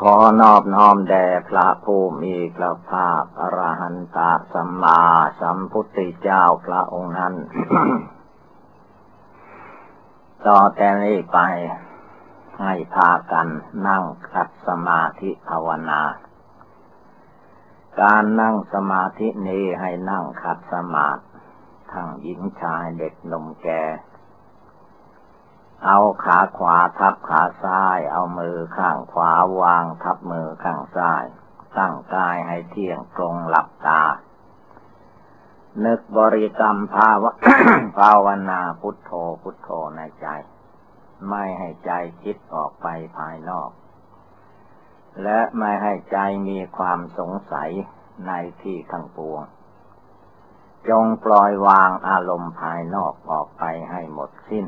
ขอนอบน้อมแด่พระผู้มีพระภาคอรหันตสัมมาสัมพุทธเจ้าพระองค์นั้น ต่อแต่นี้ไป ให้พากันนั่งขัดสมาธิภาวนา การนั่งสมาธินี้ให้นั่งขัดสมาธิทั้งหญิงชายเด็กหนุ่มแก่ เอาขาขวาทับขาซ้าย เอามือข้างขวาวางทับมือข้างซ้าย ตั้งกายให้เที่ยงตรงหลับตา นึกบริกรรมภาวะภาวนาพุทโธพุทโธในใจ ไม่ให้ใจคิดออกไปภายนอก และไม่ให้ใจมีความสงสัยในที่ทั้งปวง จงปล่อยวางอารมณ์ภายนอกออกไปให้หมดสิ้น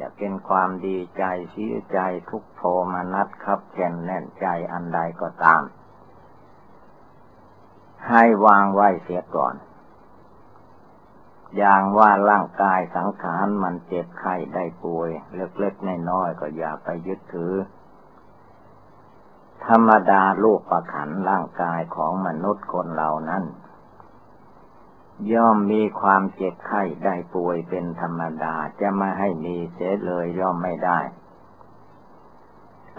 จะเป็นความดีใจเสียใจทุกโทมนัดครับแก่นแน่นใจอันใดก็ตาม ให้วางไว้เสียก่อน อย่างว่าร่างกายสังขารมันเจ็บไข้ได้ป่วย เล็กๆน้อยๆก็อย่าไปยึดถือ ธรรมดาลูกประขันร่างกายของมนุษย์คนเหล่านั้น ย่อมมีความเจ็บไข้ได้ป่วยเป็นธรรมดาจะไม่ให้มีเสียเลยย่อมไม่ได้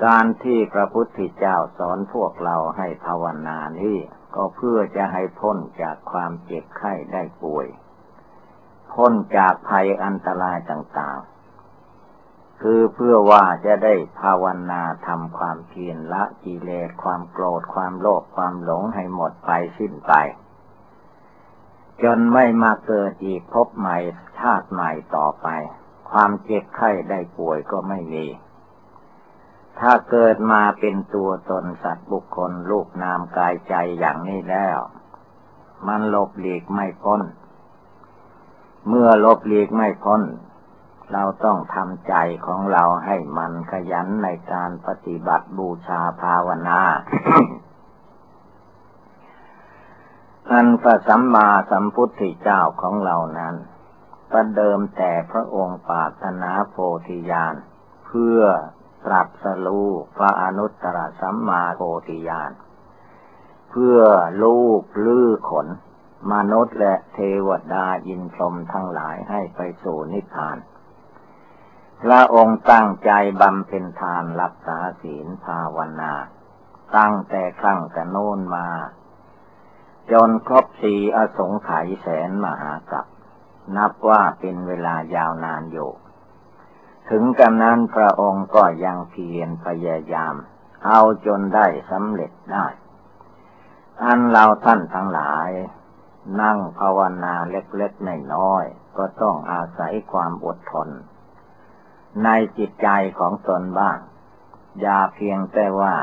การที่พระพุทธเจ้าสอนพวกเราให้ภาวนานี้ก็เพื่อจะให้พ้นจากความเจ็บไข้ได้ป่วย พ้นจากภัยอันตรายต่างๆ คือเพื่อว่าจะได้ภาวนาทำความเพียรละกิเลสความโกรธความโลภความหลงให้หมดไปสิ้นไป จนไม่มาเกิดอีกพบใหม่ชาติใหม่ต่อไป ความเจ็บไข้ได้ป่วยก็ไม่มี ถ้าเกิดมาเป็นตัวตนสัตว์บุคคลลูกนามกายใจอย่างนี้แล้ว มันลบหลีกไม่พ้น เมื่อลบหลีกไม่พ้น เราต้องทำใจของเราให้มันขยันในการปฏิบัติบูชาภาวนา อันพระสัมมาสัมพุทธเจ้าของเรานั้น ประเดิมแต่พระองค์ปาถนาโพธิญาณเพื่อตรัสรู้พระอนุตตรสัมมาโพธิญาณเพื่อลูกลื้อขน มนุษย์และเทวดาอินทรมทั้งหลายให้ไปสู่นิพพานพระองค์ตั้งใจบำเพ็ญทานรักษาศีลภาวนา ตั้งแต่ครั้งกระโน้นมา จนครบสี่อสงไขยแสนมหากัปนับว่าเป็นเวลายาวนานอยู่ ถึงกันนั้นพระองค์ก็ยังเพียรพยายาม เอาจนได้สำเร็จได้ อันเราท่านทั้งหลาย นั่งภาวนาเล็กๆน้อยก็ต้องอาศัยความอดทน ในจิตใจของตนบ้าง อย่าเพียงแต่ว่า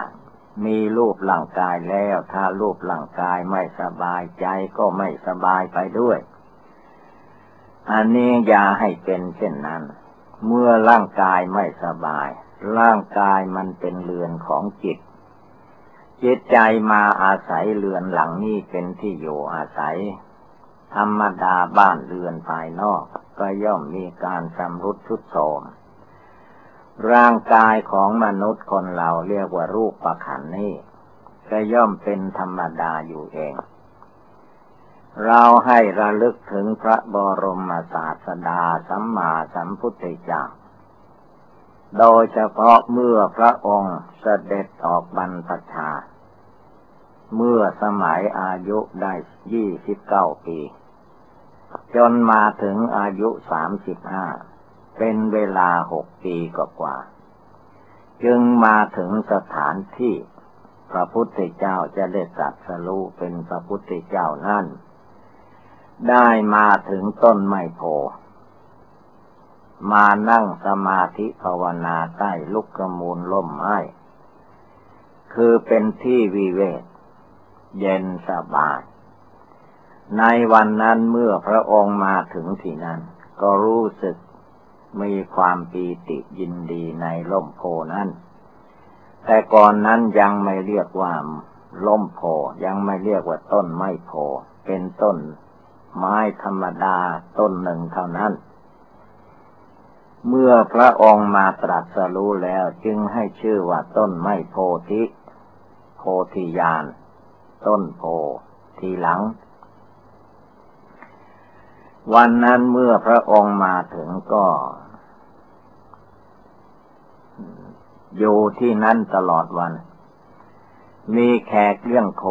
มีรูปร่างกายแล้ว ถ้ารูปร่างกายไม่สบายใจก็ไม่สบายไปด้วย อันนี้อย่าให้เป็นเช่นนั้น เมื่อร่างกายไม่สบาย ร่างกายมันเป็นเรือนของจิต จิตใจมาอาศัยเรือนหลังนี้เป็นที่อยู่อาศัย ธรรมดาบ้านเรือนภายนอก ก็ย่อมมีการสำรุดทุดโทรม ร่างกายของมนุษย์คนเราเรียกว่ารูปประขันนี่ก็ย่อมเป็นธรรมดาอยู่เอง เราให้ระลึกถึงพระบรมศาสดาสัมมาสัมพุทธเจ้าโดยเฉพาะเมื่อพระองค์เสด็จออกบรรพชา เมื่อสมัยอายุได้ยี่สิบเก้าปี จนมาถึงอายุสามสิบห้า เป็นเวลาหกปีกว่า จึงมาถึงสถานที่พระพุทธเจ้าจะได้สัตสรู้เป็นพระพุทธเจ้านั่น ได้มาถึงต้นไมโพมานั่งสมาธิภาวนาใต้ลุกกระมูลล่มไม้คือเป็นที่วิเวกเย็นสบาย ในวันนั้นเมื่อพระองค์มาถึงที่นั้น ก็รู้สึก มีความปีติยินดีในล่มโพนั้น แต่ก่อนนั้นยังไม่เรียกว่าล่มโพยังไม่เรียกว่าต้นไม้โพเป็นต้นไม้ธรรมดาต้นหนึ่งเท่านั้น เมื่อพระองค์มาตรัสรู้แล้วจึงให้ชื่อว่าต้นไม้โพธิ โพธิญาณต้นโพทีหลัง วันนั้นเมื่อพระองค์มาถึงก็ อยู่ที่นั่นตลอดวัน มีแขกเลี้ยงโค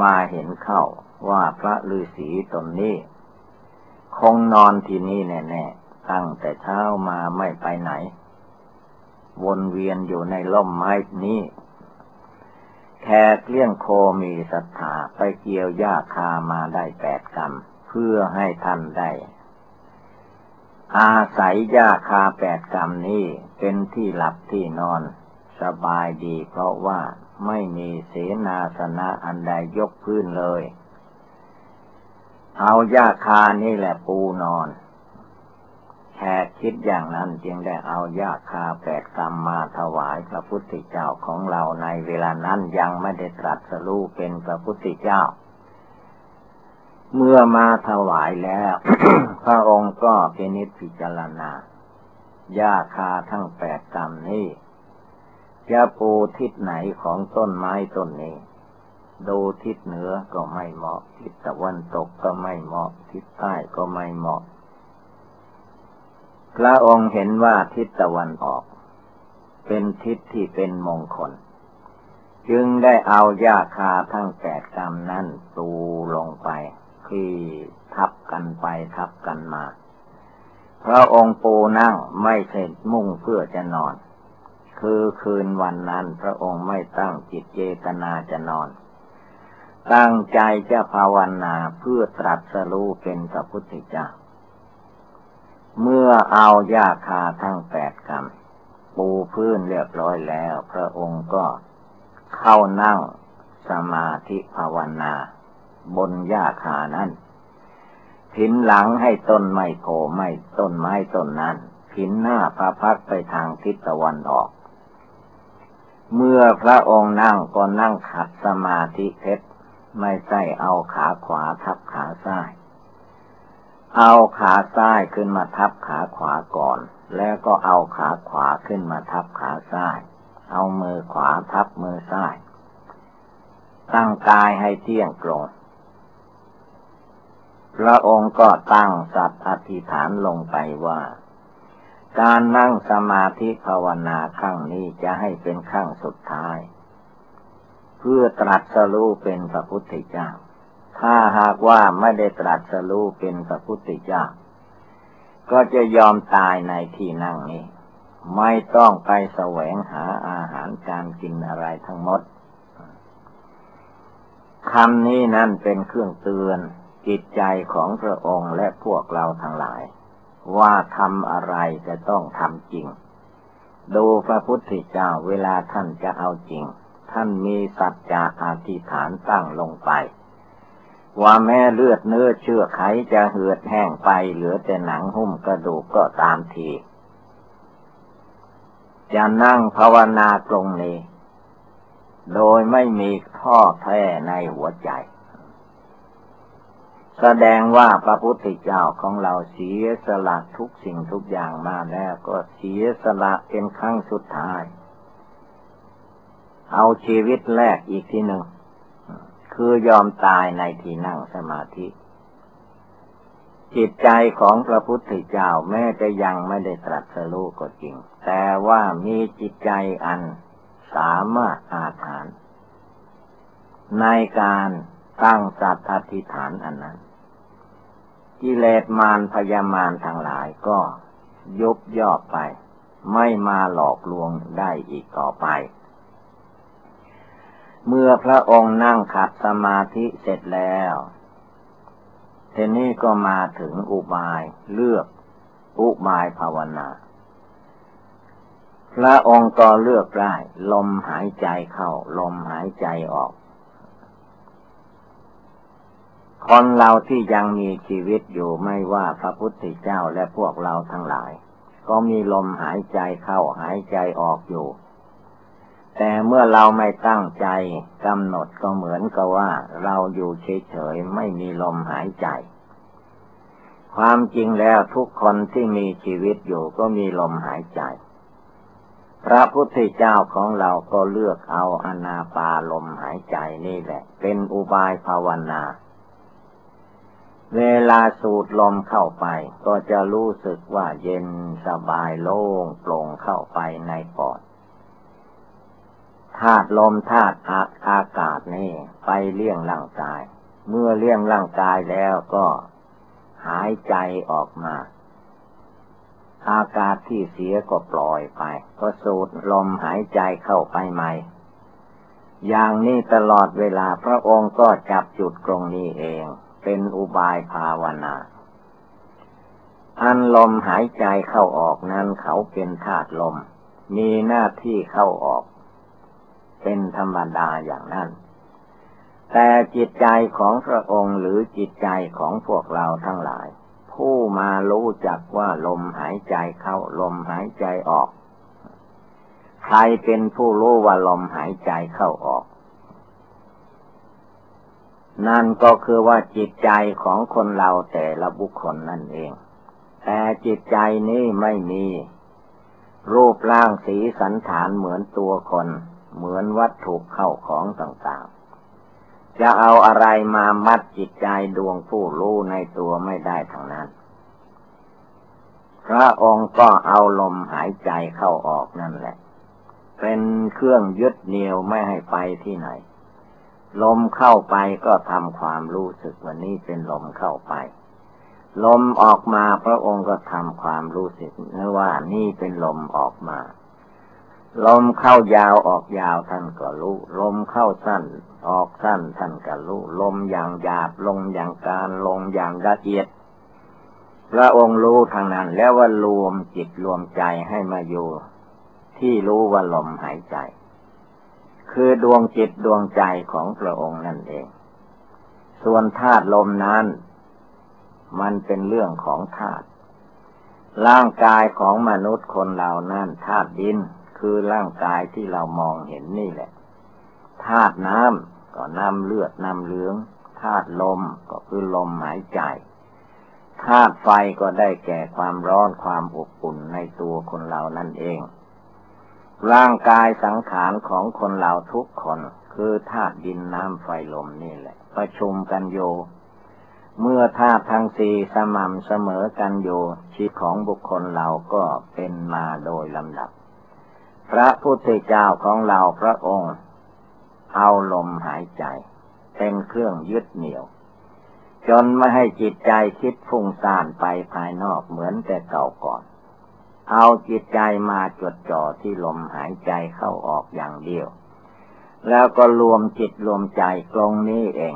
มาเห็นเข้าว่าพระฤาษีตนนี้ คงนอนที่นี่แน่ๆ ตั้งแต่เช้ามาไม่ไปไหน วนเวียนอยู่ในล่มไม้นี้แขกเลี้ยงโคมีศรัทธาไปเกี่ยวหญ้าคามาได้แปดกรรม เพื่อให้ท่านได้ อาศัยหญ้าคาแปดกรรมนี้เป็นที่หลับที่นอน สบายดีเพราะว่าไม่มีเสนาสนะอันใดยกพื้นเลย เอาหญ้าคานี่แหละปูนอนแค่คิดอย่างนั้นจึงได้เอาหญ้าคาแปดกรรมมาถวายพระพุทธเจ้าของเราในเวลานั้นยังไม่ได้ตรัสรู้เป็นพระพุทธเจ้า เมื่อมาถวายแล้ว พระองค์ก็เป็นนิพพิจารณาหญ้าคาทั้งแปดกรรมนี้จะปูทิศไหนของต้นไม้ต้นนี้ ดูทิศเหนือก็ไม่เหมาะ ทิศตะวันตกก็ไม่เหมาะ ทิศใต้ก็ไม่เหมาะ พระองค์เห็นว่าทิศตะวันออก เป็นทิศที่เป็นมงคล จึงได้เอาหญ้าคาทั้งแปดกรรมนั้นตูลงไป ที่ทับกันไปทับกันมา พระองค์ปูนั่งไม่เสร็จมุ่งเพื่อจะนอน คือคืนวันนั้นพระองค์ไม่ตั้งจิตเจตนาจะนอน ตั้งใจจะภาวนาเพื่อตรัสรู้เป็นพระพุทธเจ้า เมื่อเอายาคาทั้งแปดกรรมปูพื้นเรียบร้อยแล้ว พระองค์ก็เข้านั่งสมาธิภาวนา บนหญ้าคานั้นผินหลังให้ต้นไม้โผไม่ต้นไม้ต้นนั้นผินหน้าพระพักไปทางทิศตะวันออก เมื่อพระองค์นั่งก็นั่งขัดสมาธิเพชรไม่ใช่เอาขาขวาทับขาซ้าย เอาขาซ้ายขึ้นมาทับขาขวาก่อน แล้วก็เอาขาขวาขึ้นมาทับขาซ้าย เอามือขวาทับมือซ้าย ตั้งกายให้เที่ยงตรง พระองค์ก็ตั้งสัตว์อธิษฐานลงไปว่า การนั่งสมาธิภาวนาครั้งนี้จะให้เป็นครั้งสุดท้าย เพื่อตรัสรู้เป็นพระพุทธเจ้า ถ้าหากว่าไม่ได้ตรัสรู้เป็นพระพุทธเจ้า ก็จะยอมตายในที่นั่งนี้ ไม่ต้องไปแสวงหาอาหารการกินอะไรทั้งหมดคำนี้นั่นเป็นเครื่องเตือน จิตใจของพระองค์และพวกเราทั้งหลาย ว่าทำอะไรจะต้องทำจริง ดูพระพุทธเจ้าเวลาท่านจะเอาจริง ท่านมีสัจจะอธิษฐานตั้งลงไป ว่าแม่เลือดเนื้อเชื่อไขจะเหือดแห้งไปเหลือแต่หนังหุ้มกระดูกก็ตามทีจะนั่งภาวนาตรงนี้ โดยไม่มีท่อแท้ในหัวใจ แสดงว่าพระพุทธเจ้าของเราเสียสละทุกสิ่งทุกอย่างมาแล้วก็เสียสละเป็นครั้งสุดท้าย เอาชีวิตแรกอีกทีหนึ่ง คือยอมตายในที่นั่งสมาธิ จิตใจของพระพุทธเจ้าแม้จะยังไม่ได้ตรัสรู้ก็จริง แต่ว่ามีจิตใจอันสามารถอาถานในการ ตั้งสัตอธิษฐานอันนั้น กิเลสมารพยามารทั้งหลายก็ยุบย่อไป ไม่มาหลอกลวงได้อีกต่อไป เมื่อพระองค์นั่งขัดสมาธิเสร็จแล้วเทนี้ก็มาถึงอุบายเลือกอุบายภาวนา พระองค์ก็เลือกได้ลมหายใจเข้า ลมหายใจออก คนเราที่ยังมีชีวิตอยู่ไม่ว่าพระพุทธเจ้าและพวกเราทั้งหลาย ก็มีลมหายใจเข้าหายใจออกอยู่ แต่เมื่อเราไม่ตั้งใจกำหนดก็เหมือนกับว่า เราอยู่เฉยๆไม่มีลมหายใจ ความจริงแล้วทุกคนที่มีชีวิตอยู่ก็มีลมหายใจ พระพุทธเจ้าของเราก็เลือกเอาอนาปาลมหายใจนี่แหละ เป็นอุบายภาวนา เวลาสูดลมเข้าไป ก็จะรู้สึกว่าเย็นสบายโล่งโปร่งเข้าไปในปอดธาตุลมธาตุอากาศนี่ไปเลี้ยงร่างกาย เมื่อเลี้ยงร่างกายแล้วก็หายใจออกมา อากาศที่เสียก็ปล่อยไป ก็สูดลมหายใจเข้าไปใหม่ อย่างนี้ตลอดเวลาพระองค์ก็จับจุดตรงนี้เอง เป็นอุบายภาวนา อันลมหายใจเข้าออกนั้นเขาเป็นธาตุลม มีหน้าที่เข้าออก เป็นธรรมดาอย่างนั้น แต่จิตใจของพระองค์หรือจิตใจของพวกเราทั้งหลาย ผู้มารู้จักว่าลมหายใจเข้าลมหายใจออก ใครเป็นผู้รู้ว่าลมหายใจเข้าออก นั่นก็คือว่าจิตใจของคนเราแต่ละบุคคลนั่นเอง แต่จิตใจนี้ไม่มี รูปร่างสีสันฐานเหมือนตัวคน เหมือนวัตถุเข้าของต่างๆ จะเอาอะไรมามัดจิตใจดวงผู้รู้ในตัวไม่ได้ทั้งนั้น พระองค์ก็เอาลมหายใจเข้าออกนั่นแหละ เป็นเครื่องยึดเหนี่ยวไม่ให้ไปที่ไหน ลมเข้าไปก็ทำความรู้สึกว่านี่เป็นลมเข้าไป ลมออกมาพระองค์ก็ทำความรู้สึกนว่านี่เป็นลมออกมา ลมเข้ายาวออกยาวท่านก็รู้ ลมเข้าสั้น ออกสั้นท่านก็รู้ ลมอย่างหยาบลมอย่างการลมอย่างละเอียด พระองค์รู้ทางนั้นแล้วว่ารวมจิตรวมใจให้มาอยู่ที่รู้ว่าลมหายใจ คือดวงจิตดวงใจของพระองค์นั่นเอง ส่วนธาตุลมนั้น มันเป็นเรื่องของธาตุร่างกายของมนุษย์คนเหล่านั้นธาตุดินคือร่างกายที่เรามองเห็นนี่แหละธาตุน้ำก็น้ำเลือดน้ำเหลืองธาตุลมก็คือลมหายใจธาตุไฟก็ได้แก่ความร้อนความอบอุ่นในตัวคนเรานั่นเอง ร่างกายสังขารของคนเราทุกคน คือธาตุดินน้ำไฟลมนี่แหละ ประชุมกันโย เมื่อธาตุทั้งสี่สม่ำเสมอกันโยชีวิตของบุคคลเราก็เป็นมาโดยลำดับ พระพุทธเจ้าของเราพระองค์ เอาลมหายใจ เป็นเครื่องยึดเหนี่ยว จนไม่ให้จิตใจคิดฟุ้งซ่านไปภายนอกเหมือนแต่เก่าก่อน เอาจิตใจมาจดจ่อที่ลมหายใจเข้าออกอย่างเดียว แล้วก็รวมจิตรวมใจตรงนี้เอง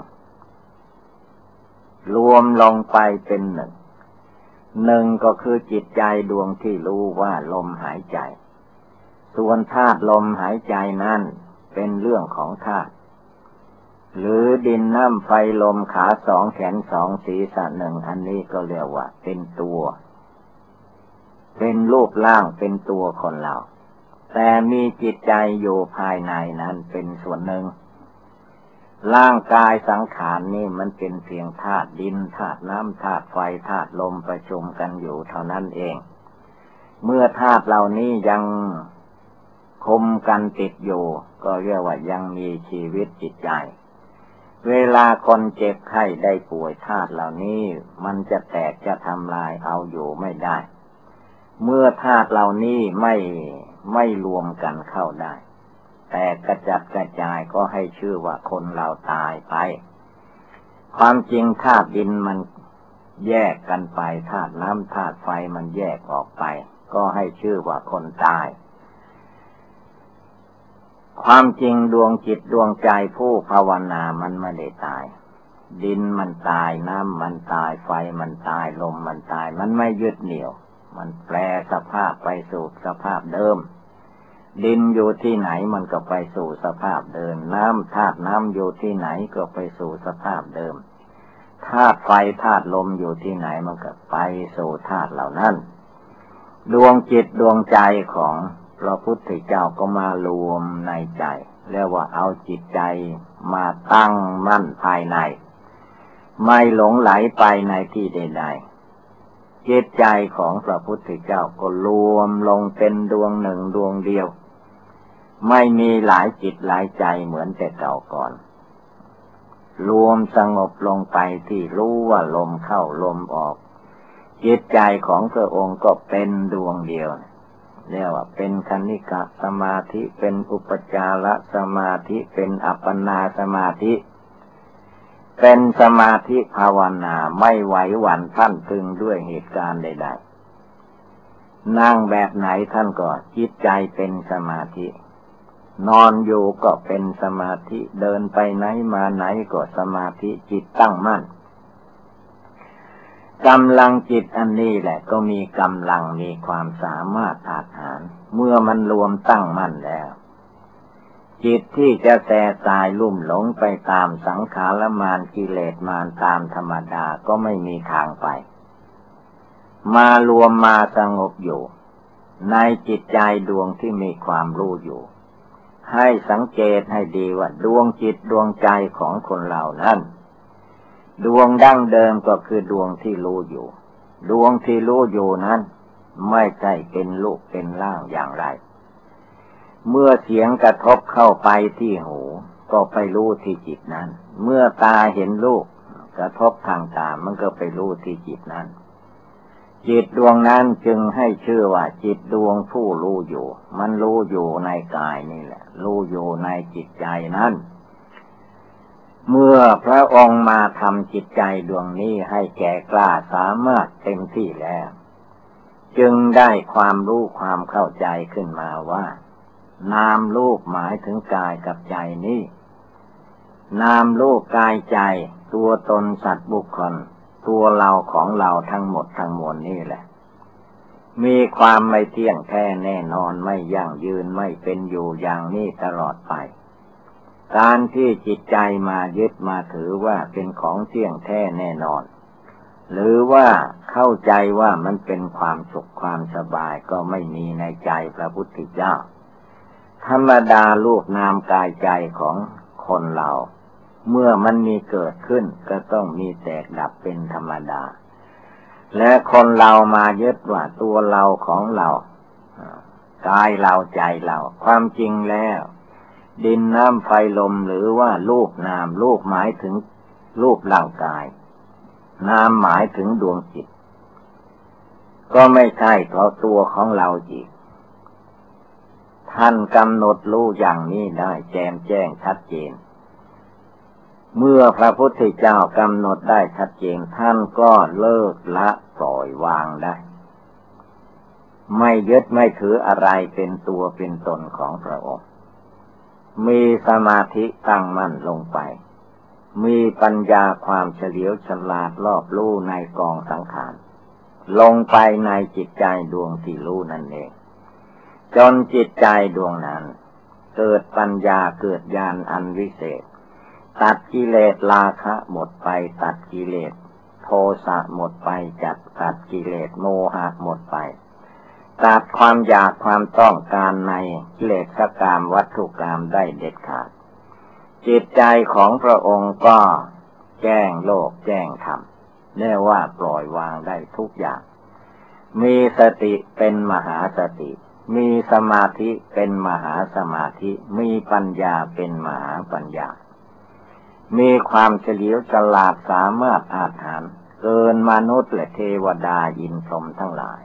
รวมลงไปเป็นหนึ่ง หนึ่งก็คือจิตใจดวงที่รู้ว่าลมหายใจ ส่วนธาตุลมหายใจนั้นเป็นเรื่องของธาตุหรือดินน้ำไฟลมขาสองแขนสองศีรษะหนึ่งอันนี้ก็เรียกว่าเป็นตัว เป็นรูปร่างเป็นตัวคนเรา แต่มีจิตใจอยู่ภายในนั้นเป็นส่วนหนึ่ง ร่างกายสังขารนี่มันเป็นเพียงธาตุดินธาตุน้ำธาตุไฟธาตุลมประชุมกันอยู่เท่านั้นเอง เมื่อธาตุเหล่านี้ยังคมกันติดอยู่ ก็เรียกว่ายังมีชีวิตจิตใจ เวลาคนเจ็บไข้ได้ป่วยธาตุเหล่านี้ มันจะแตกจะทำลายเอาอยู่ไม่ได้ เมื่อธาตุเหล่านี้ไม่ไม่รวมกันเข้าได้ แต่กระจัดกระจายก็ให้ชื่อว่าคนเราตายไป ความจริงธาตุดินมันแยกกันไปธาตุน้ำธาตุไฟมันแยกออกไป ก็ให้ชื่อว่าคนตาย ความจริงดวงจิตดวงใจผู้ภาวนามันไม่ได้ตาย ดินมันตายน้ำมันตายไฟมันตายลมมันตาย มันไม่ยึดเหนี่ยว มันแปลสภาพไปสู่สภาพเดิม ดินอยู่ที่ไหนมันก็ไปสู่สภาพเดิม น้ำธาตุน้ำอยู่ที่ไหนก็ไปสู่สภาพเดิมธาตุไฟธาตุลมอยู่ที่ไหนมันก็ไปสู่ธาตุเหล่านั้น ดวงจิตดวงใจของพระพุทธเจ้าก็มารวมในใจเรียกว่าเอาจิตใจมาตั้งมั่นภายใน ไม่หลงไหลไปในที่ใด จิตใจของพระพุทธเจ้าก็รวมลงเป็นดวงหนึ่งดวงเดียว ไม่มีหลายจิตหลายใจเหมือนแต่เก่าก่อน รวมสงบลงไปที่รู้ว่าลมเข้าลมออก จิตใจของพระองค์ก็เป็นดวงเดียวเรียกว่าเป็นคณิกะสมาธิเป็นอุปจารสมาธิเป็นอัปปนาสมาธิ เป็นสมาธิภาวนาไม่ไหวหวั่นท่านพึงด้วยเหตุการณ์ใดๆ นั่งแบบไหนท่านก็จิตใจเป็นสมาธิ นอนอยู่ก็เป็นสมาธิเดินไปไหนมาไหนก็สมาธิจิตตั้งมั่นกำลังจิตอันนี้แหละก็มีกำลังมีความสามารถอาหาร เมื่อมันรวมตั้งมั่นแล้ว จิตที่จะแสสายลุ่มหลงไปตามสังขารมานกิเลสมานตามธรรมดาก็ไม่มีทางไป มารวมมาสงบอยู่ ในจิตใจดวงที่มีความรู้อยู่ ให้สังเกตให้ดีว่า ดวงจิตดวงใจของคนเหล่านั้น ดวงดั้งเดิมก็คือดวงที่รู้อยู่ ดวงที่รู้อยู่นั้น ไม่ใช่เป็นลูกเป็นล่างอย่างไร เมื่อเสียงกระทบเข้าไปที่หู ก็ไปรู้ที่จิตนั้น เมื่อตาเห็นลูกกระทบทางตา มันก็ไปรู้ที่จิตนั้น จิตดวงนั้นจึงให้ชื่อว่าจิตดวงผู้รู้อยู่ มันรู้อยู่ในกายนี่แหละ รู้อยู่ในจิตใจนั้น เมื่อพระองค์มาทำจิตใจดวงนี้ให้แก่กล้าสามารถเต็มที่แล้ว จึงได้ความรู้ความเข้าใจขึ้นมาว่า นามรูปหมายถึงกายกับใจนี้ นามรูปกายใจ ตัวตนสัตว์บุคคล ตัวเราของเราทั้งหมดทั้งมวลนี่แหละ มีความไม่เที่ยงแท้แน่นอนไม่ยั่งยืนไม่เป็นอยู่อย่างนี้ตลอดไป การที่จิตใจมายึดมาถือว่าเป็นของเที่ยงแท้แน่นอน หรือว่าเข้าใจว่ามันเป็นความสุขความสบายก็ไม่มีในใจพระพุทธเจ้า ธรรมดาลูกนามกายใจของคนเรา เมื่อมันมีเกิดขึ้นก็ต้องมีแตกดับเป็นธรรมดา และคนเรามายึดว่าตัวเราของเรากายเราใจเรา ความจริงแล้ว ดินน้ำไฟลมหรือว่ารูปนามรูปหมายถึงรูปร่างกาย นามหมายถึงดวงจิต ก็ไม่ใช่เพราะตัวของเราอีก ท่านกำหนดรู้อย่างนี้ได้แจมแจ้งชัดเจน เมื่อพระพุทธเจ้ากำหนดได้ชัดเจนท่านก็เลิกละปล่อยวางได้ ไม่ยึดไม่ถืออะไรเป็นตัวเป็นตนของพระองค์ มีสมาธิตั้งมั่นลงไป มีปัญญาความเฉลียวฉลาดรอบรู้ในกองสังขารลงไปในจิตใจดวงที่รู้นั่นเอง จนจิตใจดวงนั้น เกิดปัญญาเกิดญาณอันวิเศษ ตัดกิเลสราคะหมดไปตัดกิเลส โทสะหมดไปจัดตัดกิเลสโมหะหมดไปตัดความอยากความต้องการในกิเลสกรรมวัตถุกรรมได้เด็ดขาด จิตใจของพระองค์ก็แจ้งโลกแจ้งธรรมเรียกว่าปล่อยวางได้ทุกอย่าง มีสติเป็นมหาสติ มีสมาธิเป็นมหาสมาธิ มีปัญญาเป็นมหาปัญญา มีความเฉลียวฉลาดสามารถอาถรรพ์เกินมนุษย์และเทวดายินพรมทั้งหลาย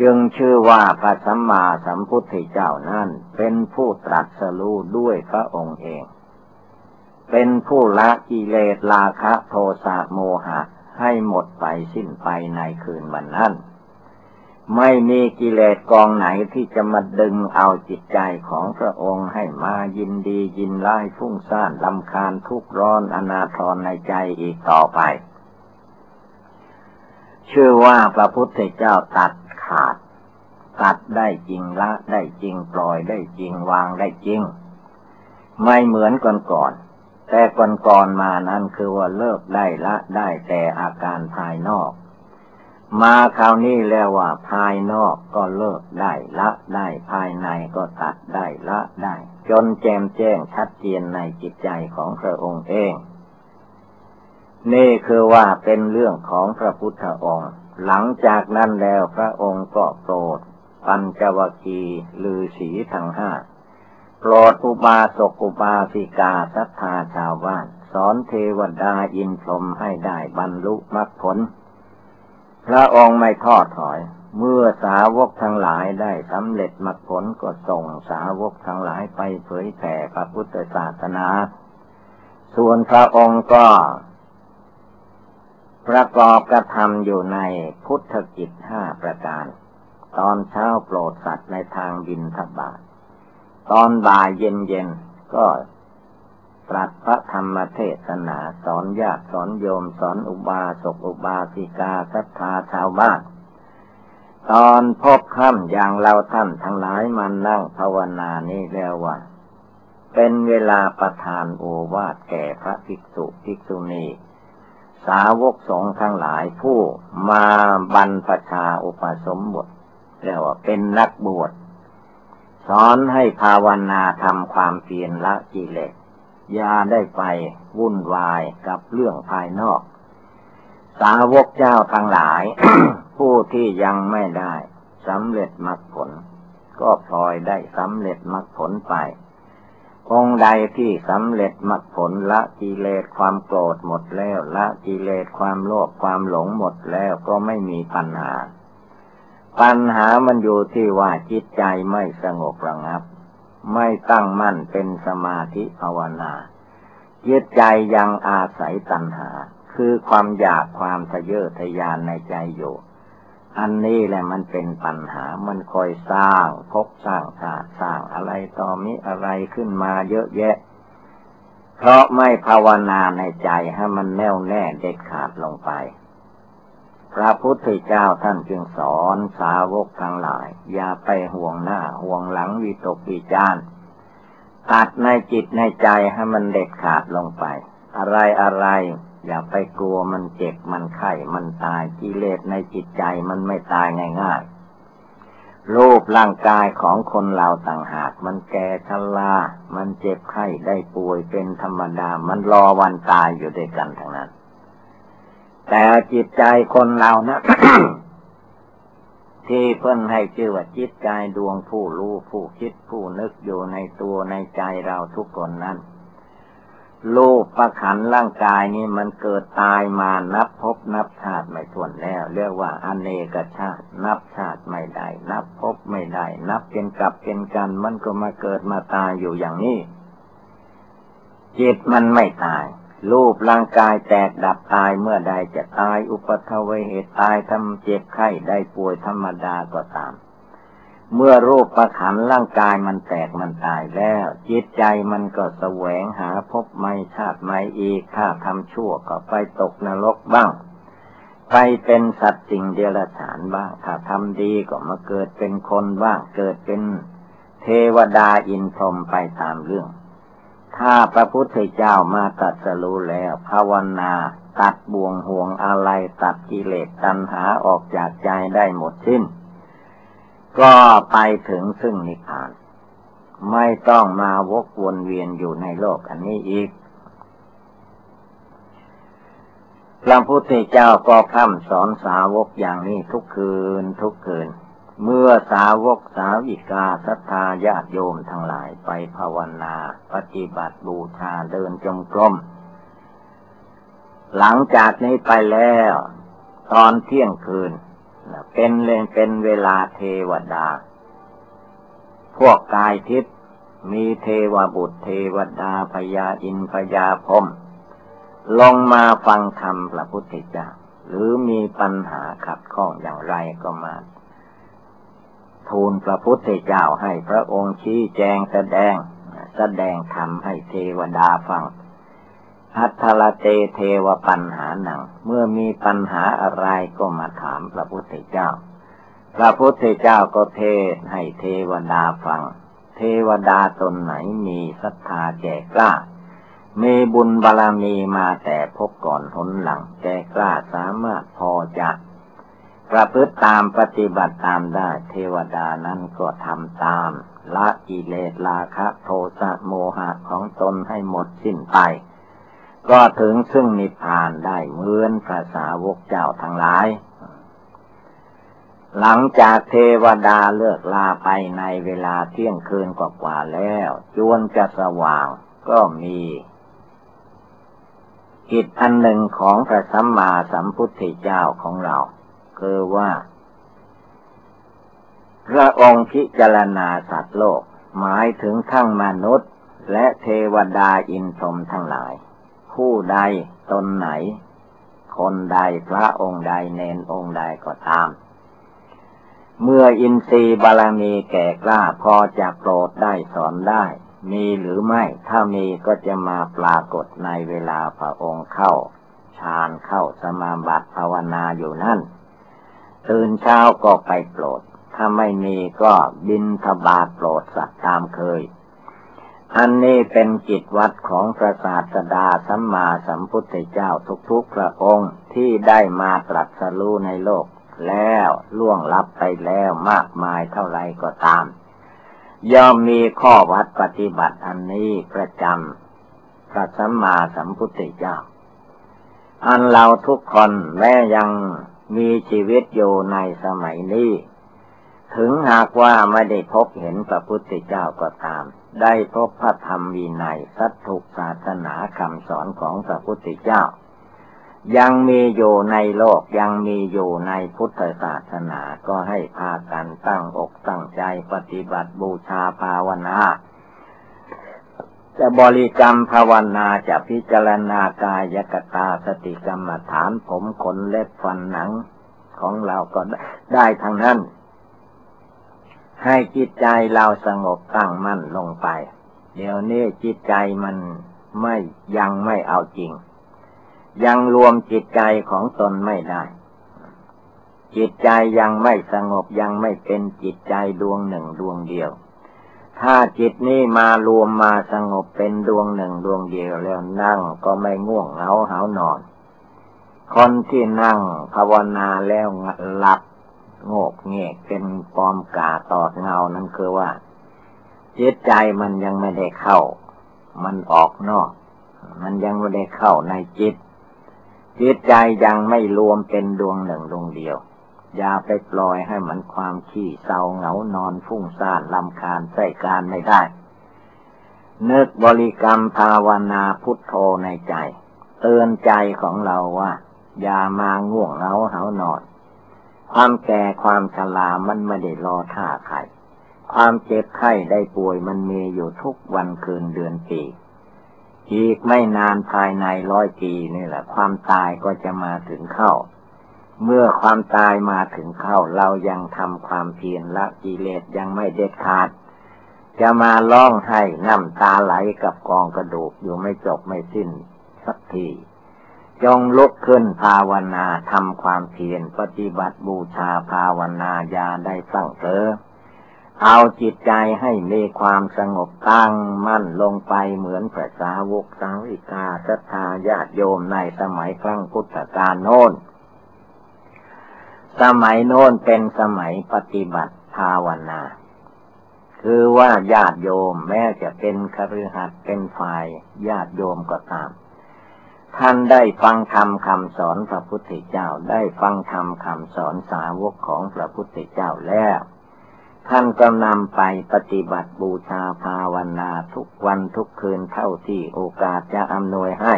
จึงชื่อว่าพระสัมมาสัมพุทธเจ้านั้นเป็นผู้ตรัสรู้ด้วยพระองค์เอง เป็นผู้ละกิเลสราคะโทสะโมหะให้หมดไปสิ้นไปในคืนวันนั้น ไม่มีกิเลสกองไหนที่จะมาดึงเอาจิตใจของพระองค์ให้มายินดียินไล่ฟุ้งซ่านลำคาญทุกร้อนอนาทรในใจอีกต่อไป ชื่อว่าพระพุทธเจ้าตัดขาด ตัดได้จริงละได้จริงปล่อยได้จริงวางได้จริง ไม่เหมือนก่อนก่อนแต่ก่อนๆมานั้นคือว่าเลิกได้ละได้แต่อาการภายนอก มาคราวนี้แล้วว่า ภายนอกก็เลิกได้ละได้ภายในก็ตัดได้ละได้ จนแจมแจ้งชัดเจนในจิตใจของพระองค์เอง นี่คือว่าเป็นเรื่องของพระพุทธองค์ หลังจากนั้นแล้วพระองค์ก็โปรด ปัญจวคีลือสีทั้งห้าโปรดอุบาสกอุบาสิกาศรัทธาชาวบ้าน สอนเทวดาอินพรมให้ได้บรรลุมรรคผล พระองค์ไม่ทอดถอย เมื่อสาวกทั้งหลายได้สำเร็จมรรคผลก็ส่งสาวกทั้งหลายไปเผยแผ่พระพุทธศาสนา ส่วนพระองค์ก็ประกอบกระทำอยู่ในพุทธกิจห้าประการ ตอนเช้าโปรดสัตว์ในทางบินทบาท ตอนบ่ายเย็นเย็นก็ ตรัสพระธรรมเทศนาสอนญาติสอนโยมสอนอุบาสกอุบาสิกาศรัทธาชาวบ้าน ตอนพบค่ำอย่างเราท่านทั้งหลายมานั่งภาวนานี้แล้วว่า เป็นเวลาประทานโอวาทแก่พระภิกษุภิกษุณีสาวกสงฆ์ทั้งหลายผู้มาบรรพชาอุปสมบทเรียกว่าเป็นนักบวชสอนให้ภาวนาทำความเพียรละกิเลส อย่าได้ไปวุ่นวายกับเรื่องภายนอก สาวกเจ้าทั้งหลาย ผู้ที่ยังไม่ได้สำเร็จมรรคผล ก็พลอยได้สำเร็จมรรคผลไป องใดที่สำเร็จมรรคผลละกิเลสความโกรธหมดแล้วละกิเลสความโลภความหลงหมดแล้วก็ไม่มีปัญหา ปัญหามันอยู่ที่ว่าจิตใจไม่สงบระงับ ไม่ตั้งมั่นเป็นสมาธิภาวนาจิตใจยังอาศัยตัณหา คือความอยากความทะเยอทะยานในใจอยู่ อันนี้แหละมันเป็นปัญหามันคอยสร้างพบสร้างชาสร้างอะไรต่อมิอะไรขึ้นมาเยอะแยะ เพราะไม่ภาวนาในใจให้มันแน่วแน่เด็ดขาดลงไป พระพุทธเจ้าท่านจึงสอนสาวกทั้งหลาย อย่าไปห่วงหน้าห่วงหลังวิตกวิจารตัดในจิตในใจให้มันเด็ดขาดลงไป อะไรอะไร อย่าไปกลัวมันเจ็บมันไข้มันตายกิเลสในจิตใจมันไม่ตายง่ายๆรูปร่างกายของคนเราต่างหาก มันแก่ชรามันเจ็บไข้ได้ป่วยเป็นธรรมดา มันรอวันตายอยู่ด้วยกันทั้งนั้น แต่จิตใจคนเรานะที่เพิ่นให้ชื่อว่าจิตใจดวงผู้รู้ผู้คิดผู้นึกอยู่ในตัวในใจเราทุกคนนั้นรูปประขันร่างกายนี้มันเกิดตายมานับพบนับชาติไม่ถ้วนแล้ว เรียกว่าอเนกชาติ นับชาติไม่ได้ นับพบไม่ได้ นับเป็นกลับเป็นกันมันก็มาเกิดมาตายอยู่อย่างนี้ จิตมันไม่ตาย รูปร่างกายแตกดับตายเมื่อใดจะตายอุปทวเหตุตายทำเจ็บไข้ได้ป่วยธรรมดาก็ตาม เมื่อรูปประขันร่างกายมันแตกมันตายแล้ว จิตใจมันก็แสวงหาพบไม่ชาติไม่อีกถ้าทำชั่วก็ไปตกนรกบ้างไปเป็นสัตว์สิ่งเดรัจฉานบ้าง ถ้าทำดีก็มาเกิดเป็นคนบ้าง เกิดเป็นเทวดาอินพรหมไปตามเรื่อง ถ้าพระพุทธเจ้ามาตัดสรู้แล้ว ภาวนาตัดบ่วงห่วงอะไรตัดกิเลสตัณหาออกจากใจได้หมดสิ้น ก็ไปถึงซึ่งนิพพาน ไม่ต้องมาวกวนเวียนอยู่ในโลกอันนี้อีกพระพุทธเจ้าก็พร่ำสอนสาวกอย่างนี้ทุกคืนทุกคืน เมื่อสาวกสาวิกาศรัทธาญาติโยมทั้งหลายไปภาวนา ปฏิบัติบูชาเดินจงกรมหลังจากนี้ไปแล้ว ตอนเที่ยงคืน เป็นเลนเป็นเวลาเทวดา พวกกายทิพย์มีเทวบุตรเทวดาพญาอินพญาพมลงมาฟังธรรมพระพุทธเจ้าหรือมีปัญหาขัดข้องอย่างไรก็มา ทูลพระพุทธเจ้าให้พระองค์ชี้แจงแสดง แสดงธรรมให้เทวดาฟังพัทลเตเทวปัญหาหนัง เมื่อมีปัญหาอะไรก็มาถามพระพุทธเจ้า พระพุทธเจ้าก็เทศให้เทวดาฟัง เทวดาตนไหนมีศรัทธาแก่กล้ามีบุญบารรมีมาแต่พบก่อนหนหลังแกกล้าสามารถพอจะ ประพฤติตามปฏิบัติตามได้ เทวดานั้นก็ทำตาม ละกิเลสราคะโทสะโมหะของตนให้หมดสิ้นไป ก็ถึงซึ่งนิพพานได้เหมือนพระสาวกเจ้าทั้งหลาย หลังจากเทวดาเลิกลาไปในเวลาเที่ยงคืนกว่าๆแล้ว จวนจะสว่างก็มีกิจอันหนึ่งของพระสัมมาสัมพุทธเจ้าของเรา คือว่า พระองค์พิจารณาสัตว์โลก หมายถึงทั้งมนุษย์ และเทวดาอินทรมทั้งหลาย ผู้ใดตนไหน คนใดพระองค์ใดเนนองค์ใดก็ตาม เมื่ออินทรีย์บาลมีแก่กล้าพอจะโปรดได้สอนได้มีหรือไม่ ถ้ามีก็จะมาปรากฏในเวลาพระองค์เข้า ฌานเข้าสมาบัติภาวนาอยู่นั่น ตื่นเช้าก็ไปโปรด ถ้าไม่มีก็บินทบาทโปรดสัตว์ตามเคย อันนี้เป็นกิจวัดของพระศาสดาสัมมาสัมพุทธเจ้าทุกๆพระองค์ที่ได้มาตรัสรู้ในโลก แล้วล่วงลับไปแล้วมากมายเท่าไรก็ตาม ย่อมมีข้อวัดปฏิบัติอันนี้ประจำพระสัมมาสัมพุทธเจ้าอันเราทุกคนแม้ยัง มีชีวิตอยู่ในสมัยนี้ ถึงหากว่าไม่ได้พบเห็นพระพุทธเจ้าก็ตาม ได้พบพระธรรมวินัยสัตถุศาสนาคำสอนของพระพุทธเจ้า ยังมีอยู่ในโลกยังมีอยู่ในพุทธศาสนาก็ให้พากันตั้งอกตั้งใจปฏิบัติบูชาภาวนา จะบริกรรมภาวนาจะพิจารณากายกตาสติกรรมฐานผมขนเล็บฟันหนังของเราก็ได้ทั้งนั้น ให้จิตใจเราสงบตั้งมั่นลงไป เดี๋ยวนี้จิตใจมันไม่ยังไม่เอาจริง ยังรวมจิตใจของตนไม่ได้ จิตใจยังไม่สงบยังไม่เป็นจิตใจดวงหนึ่งดวงเดียว ถ้าจิตนี้มารวมมาสงบเป็นดวงหนึ่งดวงเดียวแล้วนั่งก็ไม่ง่วงเหงาหานอน คนที่นั่งภาวนาแล้วหลับโงกเงกเป็นปอมกาตอดเงานั่นคือว่าจิตใจมันยังไม่ได้เข้า มันออกนอก มันยังไม่ได้เข้าในจิต จิตใจยังไม่รวมเป็นดวงหนึ่งดวงเดียว อย่าไปปล่อยให้มันความขี้เศร้าเหงานอนฟุ้งซ่านลำคาญใส่การไม่ได้ นึกบริกรรมภาวนาพุทโธในใจ เตือนใจของเราว่า อย่ามาง่วงเหงาเหานอน ความแก่ความชรามันไม่ได้รอท่าใครความเจ็บไข้ได้ป่วยมันมีอยู่ทุกวันคืนเดือนปีอีกไม่นานภายในร้อยปีนี่แหละ ความตายก็จะมาถึงเข้า เมื่อความตายมาถึงเข้าเรายังทำความเพียรละกิเลสยังไม่เด็ดขาด จะมาร้องให้น้ำตาไหลกับกองกระดูกอยู่ไม่จบไม่สิ้นสักทีจงลุกขึ้นภาวนาทำความเพียรปฏิบัติบูชาภาวนายาได้ตั้งเถอเอาจิตใจให้มีความสงบตั้งมั่นลงไปเหมือนพระสาวกสาวิกาศรัทธาญาติโยมในสมัยครั้งพุทธกาลโน้น สมัยโน้นเป็นสมัยปฏิบัติภาวนา คือว่าญาติโยมแม้จะเป็นคฤหัสถ์เป็นฝ่ายญาติโยมก็ตาม ท่านได้ฟังธรรมคำสอนพระพุทธเจ้าได้ฟังธรรมคำสอนสาวกของพระพุทธเจ้าแล้วท่านก็นำไปปฏิบัติบูชาภาวนาทุกวันทุกคืนเท่าที่โอกาสจะอำนวยให้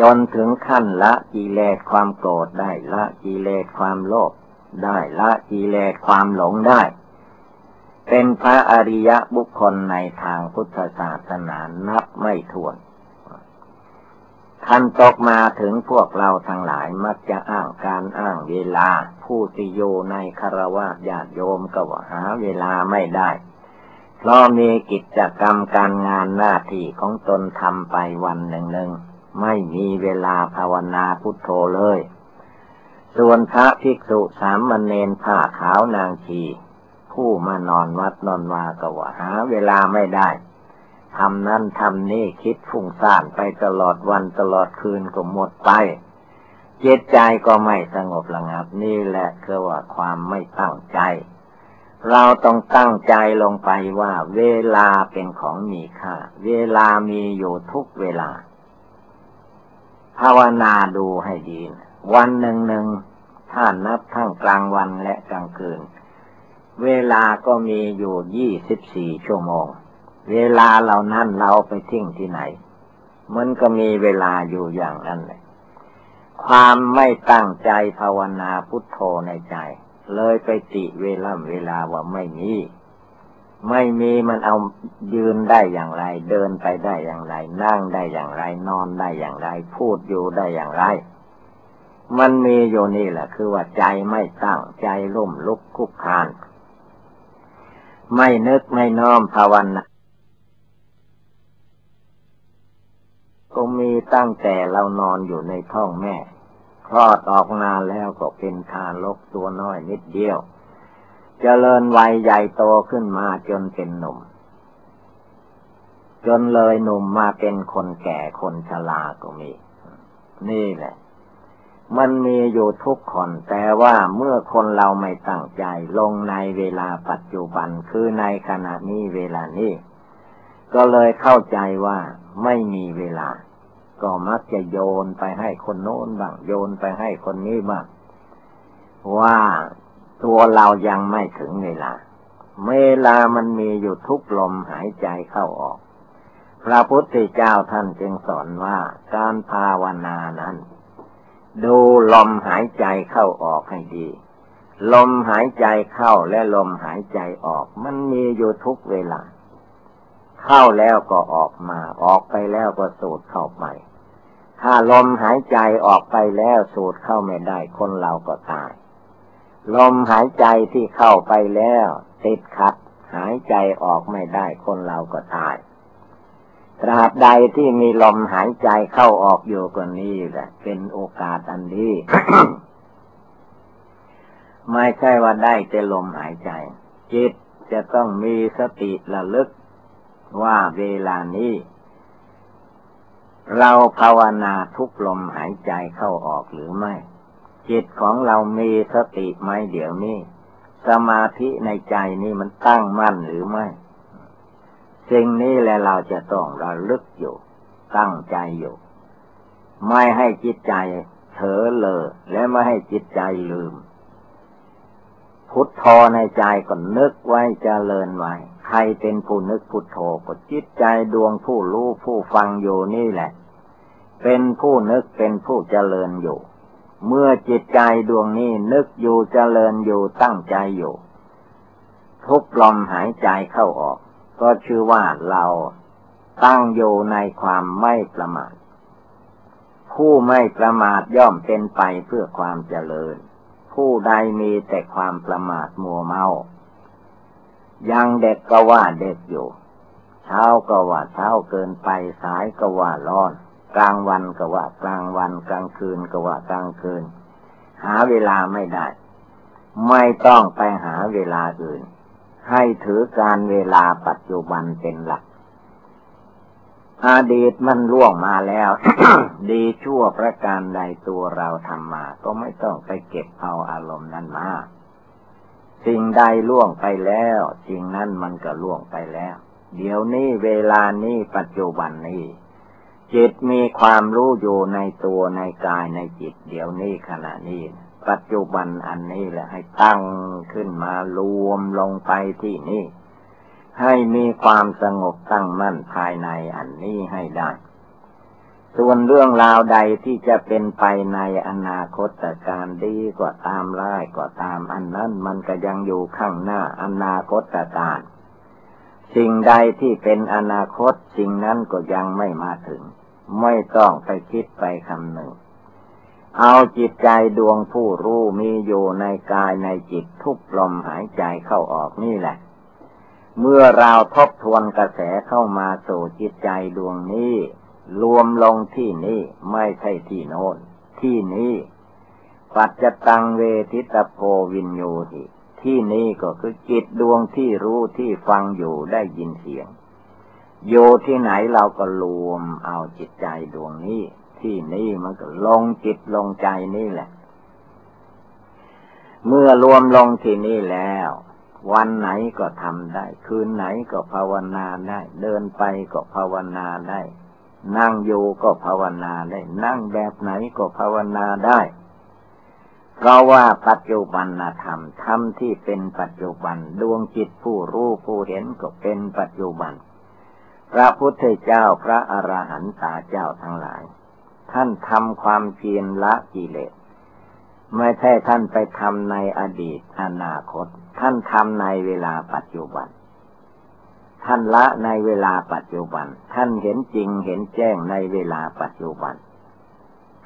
จนถึงขั้นละกิเลสความโกรธได้ละกิเลสความโลภได้ละกิเลสความหลงได้ เป็นพระอริยบุคคลในทางพุทธศาสนานับไม่ถ้วนท่านตกมาถึงพวกเราทั้งหลายมักจะอ้างการอ้างเวลา ผู้ที่อยู่ในคารวะญาติโยมก็ว่าหาเวลาไม่ได้เพราะมีกิจกรรมการงานหน้าที่ของตนทำไปวันหนึ่งหนึ่ง ไม่มีเวลาภาวนาพุทโธเลย ส่วนพระภิกษุสามมเณรผ้าขาวนางชี ผู้มานอนวัดนอนวาก็ว่าหาเวลาไม่ได้ทำนั่นทำนี่คิดฟุ้งซ่านไปตลอดวันตลอดคืนก็หมดไปจิตใจก็ไม่สงบระงับนี่แหละคือว่าความไม่ตั้งใจ เราต้องตั้งใจลงไปว่าเวลาเป็นของมีค่า เวลามีอยู่ทุกเวลา ภาวนาดูให้ดี วันหนึ่งหนึ่งถ้านับทั้งกลางวันและกลางคืน เวลาก็มีอยู่ยี่สิบสี่ชั่วโมง เวลาเหล่านั้นเราไปทิ้งที่ไหน มันก็มีเวลาอยู่อย่างนั้นเลยความไม่ตั้งใจภาวนาพุทโธในใจ เลยไปติเวลาเวลาว่าไม่มี ไม่มีมันเอายืนได้อย่างไร เดินไปได้อย่างไร นั่งได้อย่างไร นอนได้อย่างไร พูดอยู่ได้อย่างไร มันมีอยู่นี่แหละ คือว่าใจไม่ตั้งใจลุ่มลุกคุกคาน ไม่นึกไม่น้อมภาวนาก็มีตั้งแต่เรานอนอยู่ในท้องแม่ คลอดออกมาแล้วก็เป็นทารกตัวน้อยนิดเดียว เจริญวัยใหญ่โตขึ้นมาจนเป็นหนุ่ม จนเลยหนุ่มมาเป็นคนแก่คนชราก็มี นี่แหละ มันมีอยู่ทุกคน แต่ว่าเมื่อคนเราไม่ตั้งใจลงในเวลาปัจจุบันคือในขณะนี้เวลานี้ ก็เลยเข้าใจว่าไม่มีเวลา ก็มักจะโยนไปให้คนโน้นบ้างโยนไปให้คนนี้บ้างว่า ตัวเรายังไม่ถึงเวลา เวลามันมีอยู่ทุกลมหายใจเข้าออก พระพุทธเจ้าท่านจึงสอนว่าการภาวนานั้น ดูลมหายใจเข้าออกให้ดี ลมหายใจเข้าและลมหายใจออก มันมีอยู่ทุกเวลา เข้าแล้วก็ออกมา ออกไปแล้วก็สูดเข้าไป ถ้าลมหายใจออกไปแล้วสูดเข้าไม่ได้คนเราก็ตาย ลมหายใจที่เข้าไปแล้ว ติดขัด หายใจออกไม่ได้คนเราก็ตายตราบใดที่มีลมหายใจเข้าออกอยู่กว่านี้แหละ เป็นโอกาสอันดีไม่ใช่ว่าได้แต่ลมหายใจ จิตจะต้องมีสติระลึกว่าเวลานี้ เราภาวนาทุกลมหายใจเข้าออกหรือไม่ จิตของเรามีสติไหมเดี๋ยวนี้ สมาธิในใจนี่มันตั้งมั่นหรือไม่ สิ่งนี้แหละเราจะต้องระลึกอยู่ ตั้งใจอยู่ ไม่ให้จิตใจเถอเลยและไม่ให้จิตใจลืม พุทโธในใจก็นึกไว้จเจริญไว้ ใครเป็นผู้นึกพุทโธก็จิตใจดวงผู้รู้ผู้ฟังอยู่นี่แหละ เป็นผู้นึกเป็นผู้เจริญอยู่ เมื่อจิตใจดวงนี้นึกอยู่เจริญอยู่ตั้งใจอยู่ ทุกลมหายใจเข้าออก ก็ชื่อว่าเราตั้งอยู่ในความไม่ประมาท ผู้ไม่ประมาทย่อมเป็นไปเพื่อความเจริญ ผู้ใดมีแต่ความประมาทมัวเมา ยังเด็กก็ว่าเด็กอยู่ เช้าก็ว่าเช้าเกินไปสายก็ว่าร้อน กลางวันก็ว่ากลางวัน กลางคืนก็ว่ากลางคืน หาเวลาไม่ได้ ไม่ต้องไปหาเวลาอื่น ให้ถือการเวลาปัจจุบันเป็นหลัก อดีตมันล่วงมาแล้ว ดีชั่วประการใดตัวเราทำมา ก็ไม่ต้องไปเก็บเอาอารมณ์นั้นมาสิ่งใดล่วงไปแล้วสิ่งนั้นมันก็ล่วงไปแล้ว เดี๋ยวนี้เวลานี้ปัจจุบันนี้ จิตมีความรู้อยู่ในตัวในกายในจิต เดี๋ยวนี้ขณะนี้ ปัจจุบันอันนี้แหละให้ตั้งขึ้นมารวมลงไปที่นี่ ให้มีความสงบตั้งมั่นภายในอันนี้ให้ได้ ส่วนเรื่องราวใดที่จะเป็นไปในอนาคตการดีกว่าตามร้ายกว่าตามอันนั้นมันก็ยังอยู่ข้างหน้าอนาคตการ สิ่งใดที่เป็นอนาคตสิ่งนั้นก็ยังไม่มาถึง ไม่ต้องไปคิดไปคำหนึ่ง เอาจิตใจดวงผู้รู้มีอยู่ในกายในจิตทุกลมหายใจเข้าออกนี่แหละ เมื่อเราทบทวนกระแสเข้ามาสู่จิตใจดวงนี้ รวมลงที่นี้ไม่ใช่ที่โน้นที่นี้ปัจจตังเวทิตโพวินโยติ ที่นี้ก็คือจิตดวงที่รู้ที่ฟังอยู่ได้ยินเสียงโยที่ไหนเราก็รวมเอาจิตใจดวงนี้ ที่นี่มันก็ลงจิตลงใจนี่แหละ เมื่อรวมลงที่นี่แล้ว วันไหนก็ทำได้ คืนไหนก็ภาวนาได้ เดินไปก็ภาวนาได้ นั่งอยู่ก็ภาวนาได้ นั่งแบบไหนก็ภาวนาได้ เพราะว่าปัจจุบันธรรมธรรมที่เป็นปัจจุบันดวงจิตผู้รู้ผู้เห็นก็เป็นปัจจุบัน พระพุทธเจ้าพระอรหันตาเจ้าทั้งหลาย ท่านทำความเพียรละกิเลสไม่ใช่ท่านไปทำในอดีตอนาคต ท่านทำในเวลาปัจจุบัน ท่านละในเวลาปัจจุบัน ท่านเห็นจริงเห็นแจ้งในเวลาปัจจุบัน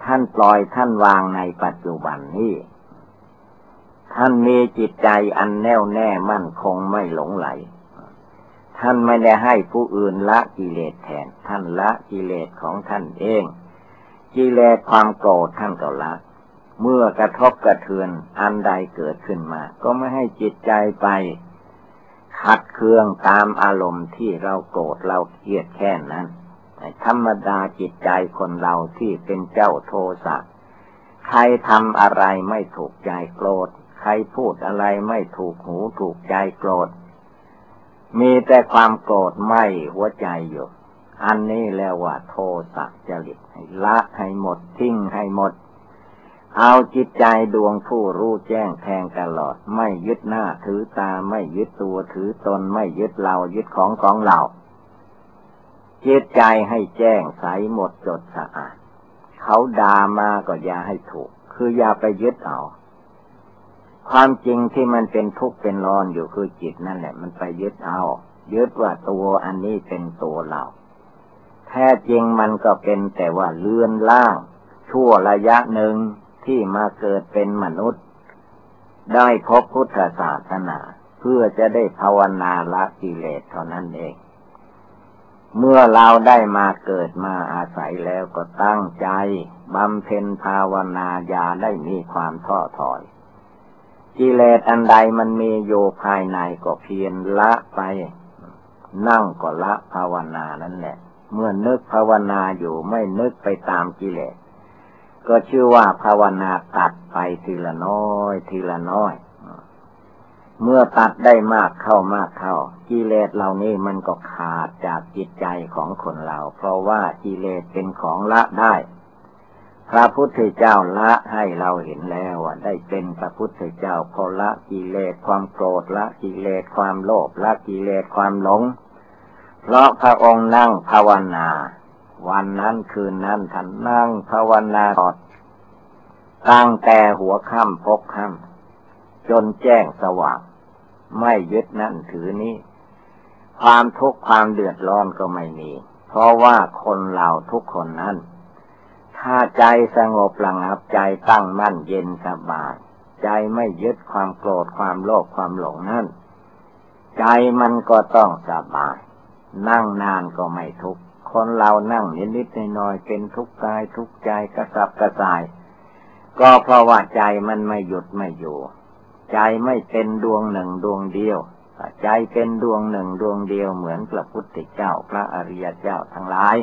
ท่านปล่อยท่านวางในปัจจุบันนี้ ท่านมีจิตใจอันแน่วแน่มั่นคงไม่หลงไหล ท่านไม่ได้ให้ผู้อื่นละกิเลสแทน ท่านละกิเลสของท่านเอง กิเลสความโกรธท่านก็ละ เมื่อกระทบกระเทือนอันใดเกิดขึ้นมา ก็ไม่ให้จิตใจไปขัดเคืองตามอารมณ์ที่เราโกรธเราเกลียดแค่นั้น ธรรมดาจิตใจคนเราที่เป็นเจ้าโทสะใครทำอะไรไม่ถูกใจโกรธ ใครพูดอะไรไม่ถูกหูถูกใจโกรธ มีแต่ความโกรธไม่หัวใจอยู่ อันนี้แล้วว่าโทสะจริตให้ละให้หมดทิ้งให้หมด เอาจิตใจดวงผู้รู้แจ้งแทงตลอด ไม่ยึดหน้าถือตาไม่ยึดตัวถือตนไม่ยึดเรายึดของของเรา จิตใจให้แจ้งใสหมดจดสะอาด เขาด่ามาก็อย่าให้ถูก คืออย่าไปยึดเอาความจริงที่มันเป็นทุกข์เป็นร้อนอยู่คือจิตนั่นแหละ มันไปยึดเอายึดว่าตัวอันนี้เป็นตัวเราแท้จริงมันก็เป็นแต่ว่าเลื่อนล่าง ชั่วระยะหนึ่งที่มาเกิดเป็นมนุษย์ ได้พบพุทธศาสนา เพื่อจะได้ภาวนาละกิเลสเท่านั้นเอง เมื่อเราได้มาเกิดมาอาศัยแล้วก็ตั้งใจบำเพ็ญภาวนาญาได้มีความท้อถอยกิเลสอันใดมันมีอยู่ภายในก็เพียรละไป นั่งก็ละภาวนานั่นแหละ เมื่อนึกภาวนาอยู่ไม่นึกไปตามกิเลส ก็ชื่อว่าภาวนาตัดไปทีละน้อย ทีละน้อย เมื่อตัดได้มากเข้ามากเข้า กิเลสเหล่านี้มันก็ขาดจากจิตใจของคนเรา เพราะว่ากิเลสเป็นของละได้ พระพุทธเจ้าละให้เราเห็นแล้วว่าได้เป็นพระพุทธเจ้าพอละกิเลสความโกรธละกิเลสความโลภละกิเลสความหลง เพราะพระองค์นั่งภาวนา วันนั้นคืนนั้นท่านนั่งภาวนาตอดตั้งแต่หัวค่ำพบค่ำ จนแจ้งสว่าง ไม่ยึดนั่นถือนี้ ความทุกข์ความเดือดร้อนก็ไม่มี เพราะว่าคนเราทุกคนนั้น ถ้าใจสงบระงับใจตั้งมั่นเย็นสบาย ใจไม่ยึดความโกรธความโลภความหลงนั่น ใจมันก็ต้องสบาย นั่งนานก็ไม่ทุกข์คนเรานั่งนิดๆน้อยๆเป็นทุกข์กายทุกข์ใจกระสับกระส่ายก็เพราะว่าใจมันไม่หยุดไม่อยู่ ใจไม่เป็นดวงหนึ่งดวงเดียวใจเป็นดวงหนึ่งดวงเดียวเหมือนพระพุทธเจ้าพระอริยเจ้าทั้งหลาย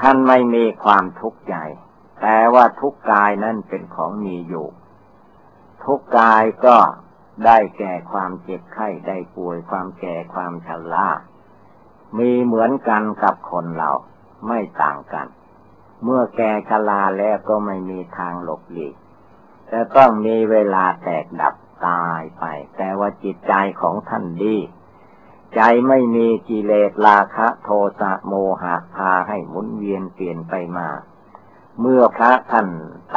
ท่านไม่มีความทุกข์ใจ แต่ว่าทุกกายนั้นเป็นของมีอยู่ ทุกกายก็ได้แก่ความเจ็บไข้ได้ป่วยความแก่ความชรามีเหมือนกันกับคนเราไม่ต่างกัน เมื่อแก่ชราแล้วก็ไม่มีทางหลบหลีก จะต้องมีเวลาแตกดับตายไป แต่ว่าจิตใจของท่านดี ใจไม่มีกิเลสราคะโทสะโมหะพาให้หมุนเวียนเปลี่ยนไปมา เมื่อพระท่าน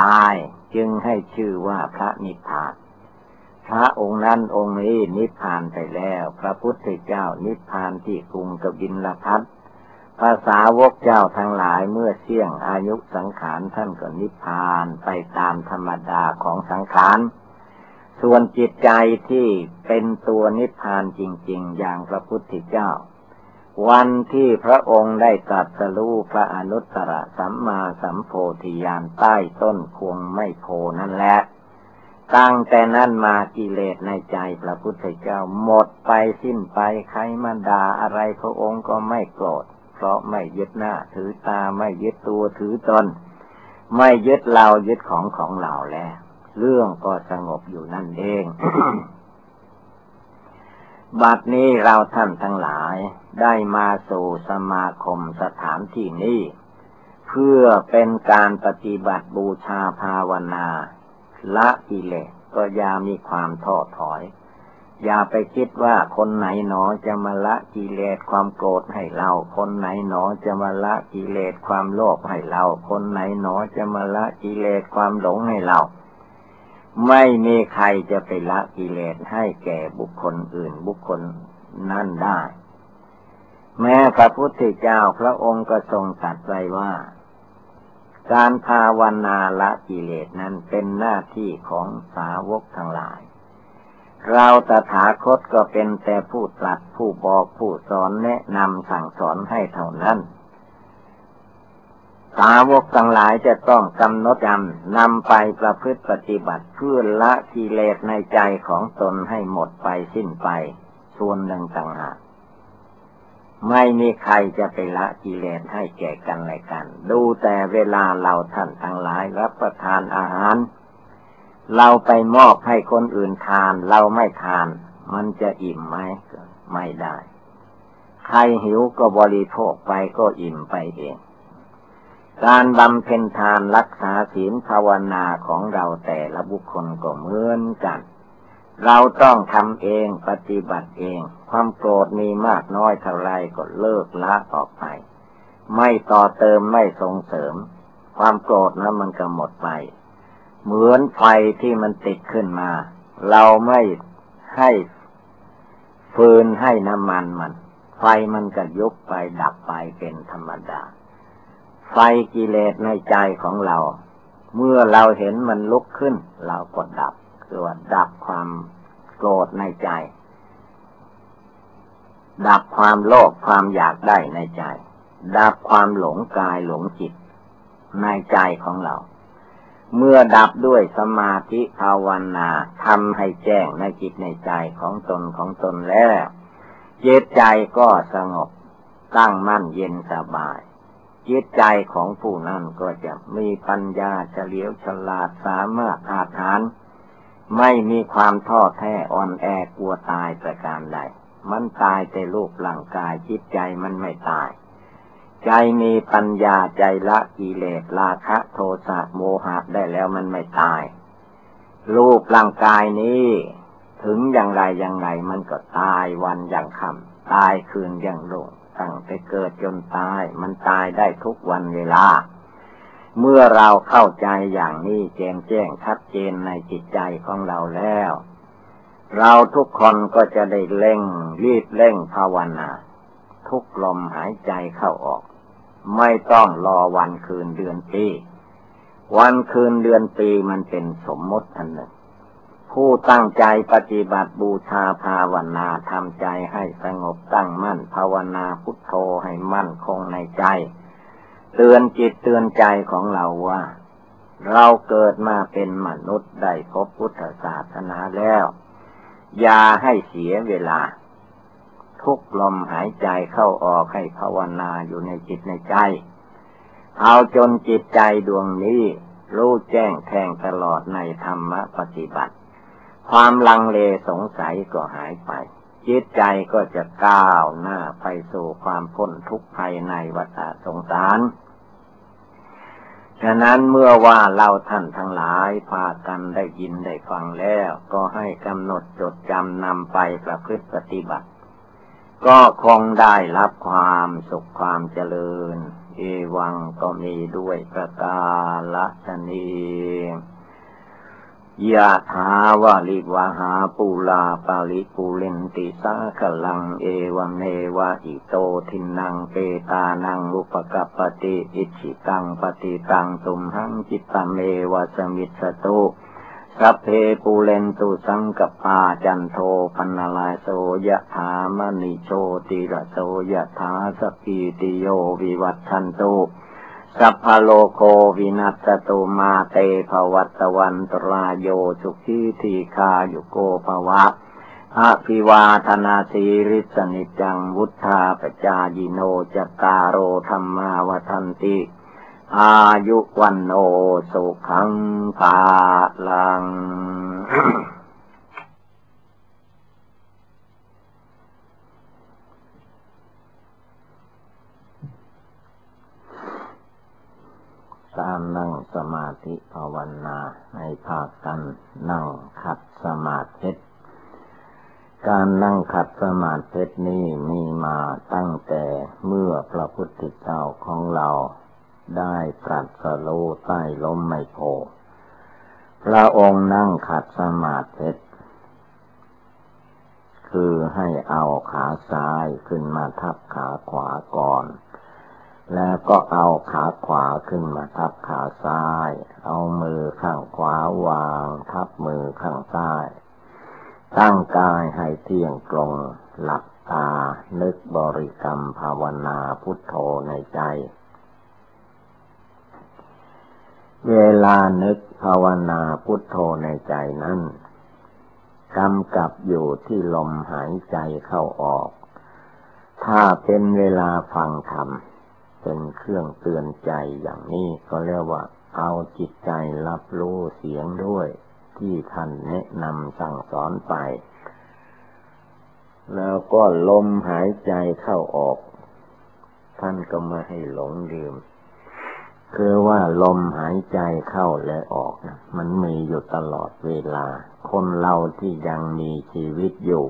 ตายจึงให้ชื่อว่าพระนิพพานพระองค์นั้นองค์นี้นิพพานไปแล้ว พระพุทธเจ้านิพพานที่กรุงกบินลพัท ภาษาวกเจ้าทั้งหลายเมื่อเสี่ยงอายุสังขารท่านก็นิพพานไปตามธรรมดาของสังขารส่วนจิตใจที่เป็นตัวนิพพานจริง ๆ อย่างพระพุทธเจ้า วันที่พระองค์ได้ตรัสรู้พระอนุตตรสัมมาสัมโพธิญาณใต้ต้นควงไม่โพนั่นแหละตั้งแต่นั้นมากิเลสในใจพระพุทธเจ้าหมดไปสิ้นไปใครมาด่าอะไรพระองค์ก็ไม่โกรธ เพราะไม่ยึดหน้า ถือตาไม่ยึดตัวถือตน ไม่ยึดเรายึดของของเราแล้วเรื่องก็สงบอยู่นั่นเอง บัดนี้เราท่านทั้งหลายได้มาสู่สมาคมสถานที่นี้ เพื่อเป็นการปฏิบัติบูชาภาวนา ละกิเลสก็อยามีความท้อถอย อย่าไปคิดว่าคนไหนหนอจะมาละกิเลสความโกรธให้เรา คนไหนหนอจะมาละกิเลสความโลภให้เรา คนไหนหนอจะมาละกิเลสความหลงให้เรา ไม่มีใครจะไปละกิเลสให้แก่บุคคลอื่นบุคคลนั่นได้ แม้พระพุทธเจ้าพระองค์ก็ทรงตรัสไว้ว่า การภาวนาละกิเลสนั้นเป็นหน้าที่ของสาวกทั้งหลาย เราตถาคตก็เป็นแต่ผู้ตรัสผู้บอกผู้สอนแนะนำสั่งสอนให้เท่านั้นสาวกทั้งหลายจะต้องกำหนดจำนำไปประพฤติปฏิบัติเพื่อละกิเลสในใจของตนให้หมดไปสิ้นไป ส่วนหนึ่งต่างหากไม่มีใครจะไปละกิเลสให้แก่กันและกัน ดูแต่เวลาเราท่านทั้งหลายรับประทานอาหาร เราไปมอบให้คนอื่นทาน เราไม่ทาน มันจะอิ่มไหมไม่ได้ ใครหิวก็บริโภคไปก็อิ่มไปเอง การบำเพ็ญทานรักษาศีลภาวนาของเราแต่ละบุคคลก็เหมือนกัน เราต้องทำเองปฏิบัติเอง ความโกรธมีมากน้อยเท่าไรก็เลิกละออกไป ไม่ต่อเติมไม่ส่งเสริม ความโกรธนั้นมันก็หมดไป เหมือนไฟที่มันติดขึ้นมา เราไม่ให้ฟืนให้น้ำมันมัน ไฟมันก็ยุบไปดับไปเป็นธรรมดา ไฟกิเลสในใจของเรา เมื่อเราเห็นมันลุกขึ้น เราก็ดับคือว่าดับความโกรธในใจ ดับความโลภความอยากได้ในใจ ดับความหลงกายหลงจิตในใจของเรา เมื่อดับด้วยสมาธิภาวนาทำให้แจ้งในจิตในใจของตนของตนแล้วจิตใจก็สงบตั้งมั่นเย็นสบาย จิตใจของผู้นั้นก็จะมีปัญญาเฉลียวฉลาดสามารถอาถาน ไม่มีความท้อแท้อ่อนแอกลัวตายประการใด มันตายแต่รูปร่างกายจิตใจมันไม่ตาย ใจมีปัญญาใจละกิเลสราคะโทสะโมหะได้แล้วมันไม่ตาย รูปร่างกายนี้ ถึงอย่างไรอย่างไรมันก็ตายวันอย่างคำตายคืนอย่างลงตั้งแต่เกิดจนตาย มันตายได้ทุกวันเวลา เมื่อเราเข้าใจอย่างนี้แจ่มแจ้งชัดเจนในจิตใจของเราแล้ว เราทุกคนก็จะได้เล่งรีบเร่งภาวนา ทุกลมหายใจเข้าออก ไม่ต้องรอวันคืนเดือนปี วันคืนเดือนปีมันเป็นสมมติอันหนึ่ง ผู้ตั้งใจปฏิบัติบูชาภาวนาทำใจให้สงบตั้งมั่น ภาวนาพุทโธให้มั่นคงในใจ เตือนจิตเตือนใจของเราว่า เราเกิดมาเป็นมนุษย์ได้พบพุทธศาสนาแล้ว อย่าให้เสียเวลา ทุกลมหายใจเข้าออกให้ภาวนาอยู่ในจิตในใจ เอาจนจิตใจดวงนี้รู้แจ้งแทงตลอดในธรรมปฏิบัติ ความลังเลสงสัยก็หายไป จิตใจก็จะก้าวหน้าไปสู่ความพ้นทุกข์ภายในวัฏสงสารฉะนั้นเมื่อว่าเราท่านทั้งหลายพากันได้ยินได้ฟังแล้ว ก็ให้กำหนดจดจำนำไปประพฤติปฏิบัติ ก็คงได้รับความสุขความเจริญ เอวังก็มีด้วยประกาศนียะถาวาลิวะหาปูลาปาลิปูเลนติสาขลังเอวเมวะอิโตทินังเปตานังอุปกัปติอิชิตังปฏิตังตุมหังจิตตเมวะสมิสตุ สัพเพปูเรนตุสังกปาจันโทปันลายโสยะถามณิโชติระโสยะถาสกีติโยวิวัตชันตุสัพพโลโควินัสตุมาเตภวัตวันตรายโยสุขีทีคายุโกภวะอภิวาธนาสีริสนิจังวุธาปจายิโนจตารโอธรรมาวทันติ อายุวันโอสุขังภาลังการนั่งสมาธิภาวนาให้พากันนั่งขัดสมาธิการนั่งขัดสมาธินี้มีมาตั้งแต่เมื่อพระพุทธเจ้าของเรา ได้ตรัสรู้ใต้ล้มไม่โพพระองค์นั่งขัดสมาธิคือให้เอาขาซ้ายขึ้นมาทับขาขวาก่อน แล้วก็เอาขาขวาขึ้นมาทับขาซ้าย เอามือข้างขวาวาง ทับมือข้างซ้าย ตั้งกายให้เที่ยงตรง หลับตา นึกบริกรรมภาวนาพุทโธในใจ เวลานึกภาวนาพุทโธในใจนั้นกำกับอยู่ที่ลมหายใจเข้าออก ถ้าเป็นเวลาฟังธรรม เป็นเครื่องเตือนใจอย่างนี้ก็เรียกว่า เอาจิตใจรับรู้เสียงด้วย ที่ท่านแนะนำสั่งสอนไป แล้วก็ลมหายใจเข้าออก ท่านก็มาให้หลงลืม คือว่าลมหายใจเข้าและออกมันมีอยู่ตลอดเวลา คนเราที่ยังมีชีวิตอยู่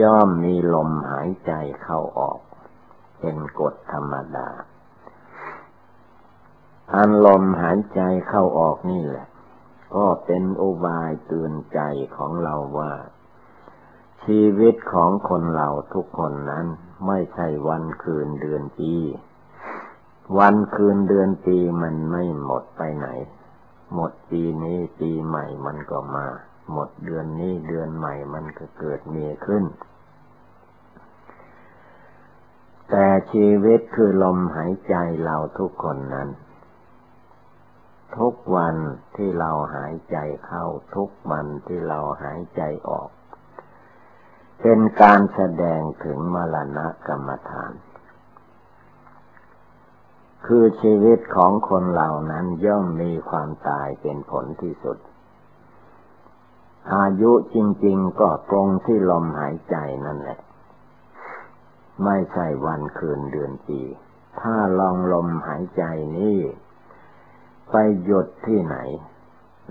ย่อมมีลมหายใจเข้าออก เป็นกฎธรรมดาอันลมหายใจเข้าออกนี่แหละ ก็เป็นอุบายเตือนใจของเราว่า ชีวิตของคนเราทุกคนนั้นไม่ใช่วันคืนเดือนปี วันคืนเดือนปีมันไม่หมดไปไหน หมดปีนี้ปีใหม่มันก็มา หมดเดือนนี้เดือนใหม่มันก็เกิดมีขึ้น แต่ชีวิตคือลมหายใจเราทุกคนนั้น ทุกวันที่เราหายใจเข้าทุกวันที่เราหายใจออก เป็นการแสดงถึงมรณะกรรมฐาน คือชีวิตของคนเหล่านั้นย่อมมีความตายเป็นผลที่สุด อายุจริง ๆ ก็ตรงที่ลมหายใจนั่นแหละ ไม่ใช่วันคืนเดือนปี ถ้าลองลมหายใจนี้ ไปหยุดที่ไหน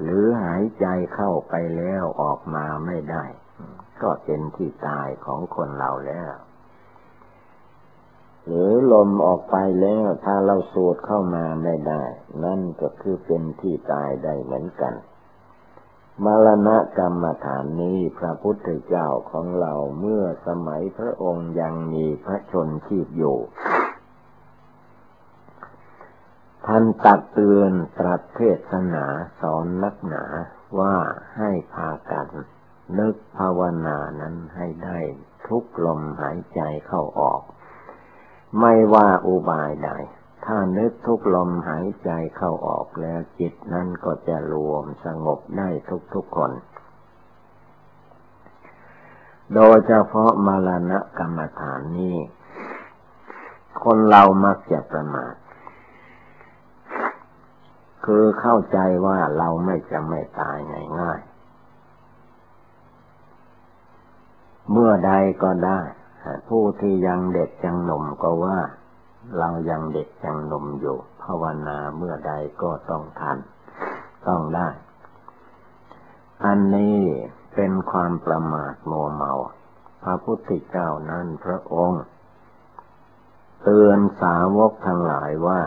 หรือหายใจเข้าไปแล้วออกมาไม่ได้ ก็เป็นที่ตายของคนเราแล้ว หรือลมออกไปแล้วถ้าเราสูดเข้ามาไม่ได้ นั่นก็คือเป็นที่ตายได้เหมือนกัน มรณะกรรมฐานนี้พระพุทธเจ้าของเราเมื่อสมัยพระองค์ยังมีพระชนชีพอยู่ ท่านตักเตือนตรัสเทศนาสอนนักหนาว่าให้พากันนึกภาวนานั้นให้ได้ทุกลมหายใจเข้าออก ไม่ว่าอุบายใด ถ้านึกทุกลมหายใจเข้าออกแล้วจิตนั้นก็จะรวมสงบได้ทุกๆคน โดยเฉพาะมรณะกรรมฐานนี้คนเรามักจะประมาท คือเข้าใจว่าเราไม่จะไม่ตายง่ายๆเมื่อใดก็ได้ ผู้ที่ยังเด็กยังหนุ่มก็ว่าเรายังเด็กยังนมอยู่ ภาวนาเมื่อใดก็ต้องทัน ต้องได้ อันนี้เป็นความประมาทโมเมา พระพุทธเจ้านั้นพระองค์ เตือนสาวกทั้งหลายว่า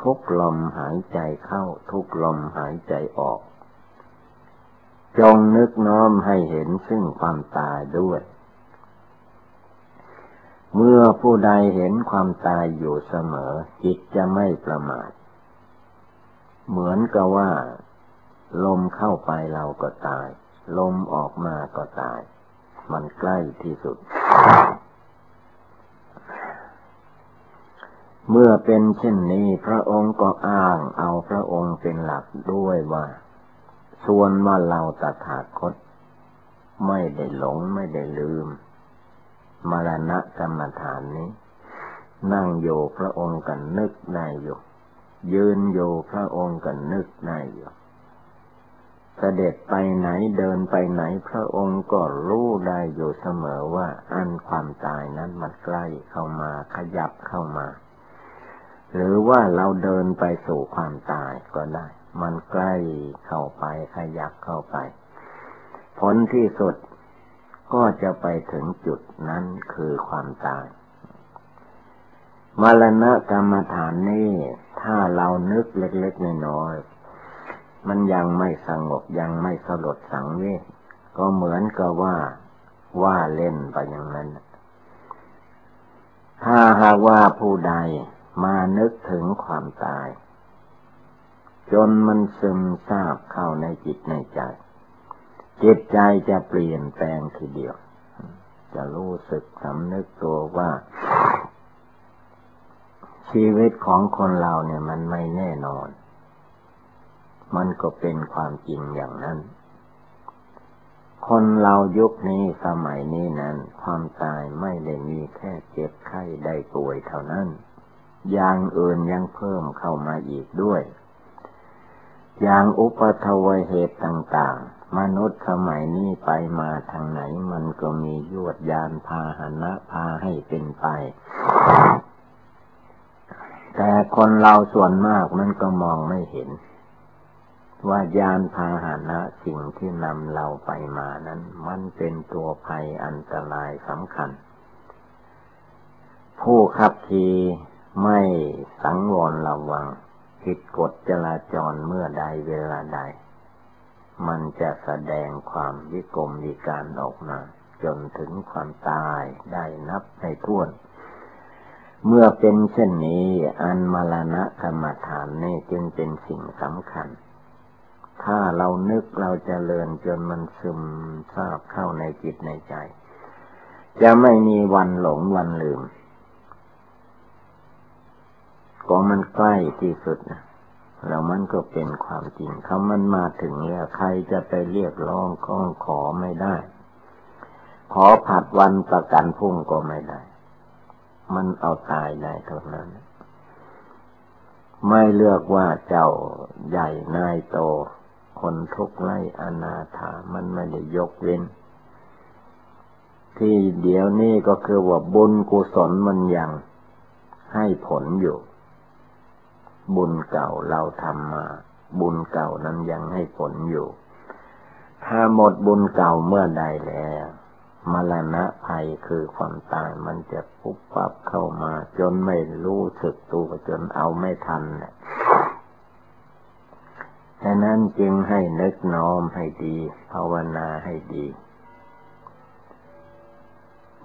ทุกลมหายใจเข้าทุกลมหายใจออก จงนึกน้อมให้เห็นซึ่งความตายด้วย เมื่อผู้ใดเห็นความตายอยู่เสมอ จิตจะไม่ประมาท เหมือนกับว่า ลมเข้าไปเราก็ตาย ลมออกมาก็ตาย มันใกล้ที่สุด เมื่อเป็นเช่นนี้พระองค์ก็อ้างเอาพระองค์เป็นหลักด้วยว่า ส่วนว่าเราตถาคต ไม่ได้หลงไม่ได้ลืม มรณะกรรมฐานนี้ นั่งอยู่พระองค์กันนึกได้อยู่ ยืนอยู่พระองค์กันนึกได้อยู่เสด็จไปไหนเดินไปไหนพระองค์ก็รู้ได้อยู่เสมอว่าอันความตายนั้นมันใกล้เข้ามาขยับเข้ามา หรือว่าเราเดินไปสู่ความตายก็ได้ มันใกล้เข้าไปขยับเข้าไป ผลที่สุด ก็จะไปถึงจุดนั้นคือความตาย มรณะกรรมฐานนี่ถ้าเรานึกเล็กๆน้อยๆมันยังไม่สงบยังไม่สลดสังเวชก็เหมือนกับว่าว่าเล่นไปอย่างนั้น ถ้าหากว่าผู้ใดมานึกถึงความตาย จนมันซึมซาบเข้าในจิตในใจ จิตใจจะเปลี่ยนแปลงทีเดียว จะรู้สึกสำนึกตัวว่า ชีวิตของคนเราเนี่ยมันไม่แน่นอน มันก็เป็นความจริงอย่างนั้น คนเรายุคนี้สมัยนี้นั้น ความตายไม่ได้มีแค่เจ็บไข้ได้ป่วยเท่านั้น อย่างอื่นยังเพิ่มเข้ามาอีกด้วย อย่างอุปทวเหตุต่าง ๆ มนุษย์สมัยนี้ไปมาทางไหน มันก็มียวดยานพาหนะพาให้เป็นไป แต่คนเราส่วนมากมันก็มองไม่เห็น ว่ายานพาหนะสิ่งที่นำเราไปมานั้น มันเป็นตัวภัยอันตรายสำคัญ ผู้ขับขี่ไม่สังวรระวังผิดกฎจราจรเมื่อใดเวลาใด มันจะแสดงความวิกรมวิการออกมา จนถึงความตายได้นับในท้วน เมื่อเป็นเช่นนี้ อันมรณะกรรมฐานนี่จึงเป็นสิ่งสำคัญ ถ้าเรานึกเราจเจริญจนมันซึมซาบเข้าในจิตในใจ จะไม่มีวันหลงวันลืมก็มันใกล้ที่สุดนะ แล้วมันก็เป็นความจริงเขามันมาถึงแล้วใครจะไปเรียกร้องข้องขอไม่ได้ ขอผัดวันประกันพุ่งก็ไม่ได้ มันเอาตายได้เท่านั้น ไม่เลือกว่าเจ้าใหญ่นายโต คนทุกไร้อนาถามันไม่ได้ยกเว้น ที่เดี๋ยวนี้ก็คือว่าบุญกุศลมันยังให้ผลอยู่ บุญเก่าเราทำมา บุญเก่านั้นยังให้ผลอยู่ ถ้าหมดบุญเก่าเมื่อใดแล้วมรณะภัยคือความตายมันจะปุ๊บปับเข้ามา จนไม่รู้สึกตัวจนเอาไม่ทันเนี่ยฉะนั้นจึงให้นึกน้อมให้ดี ภาวนาให้ดี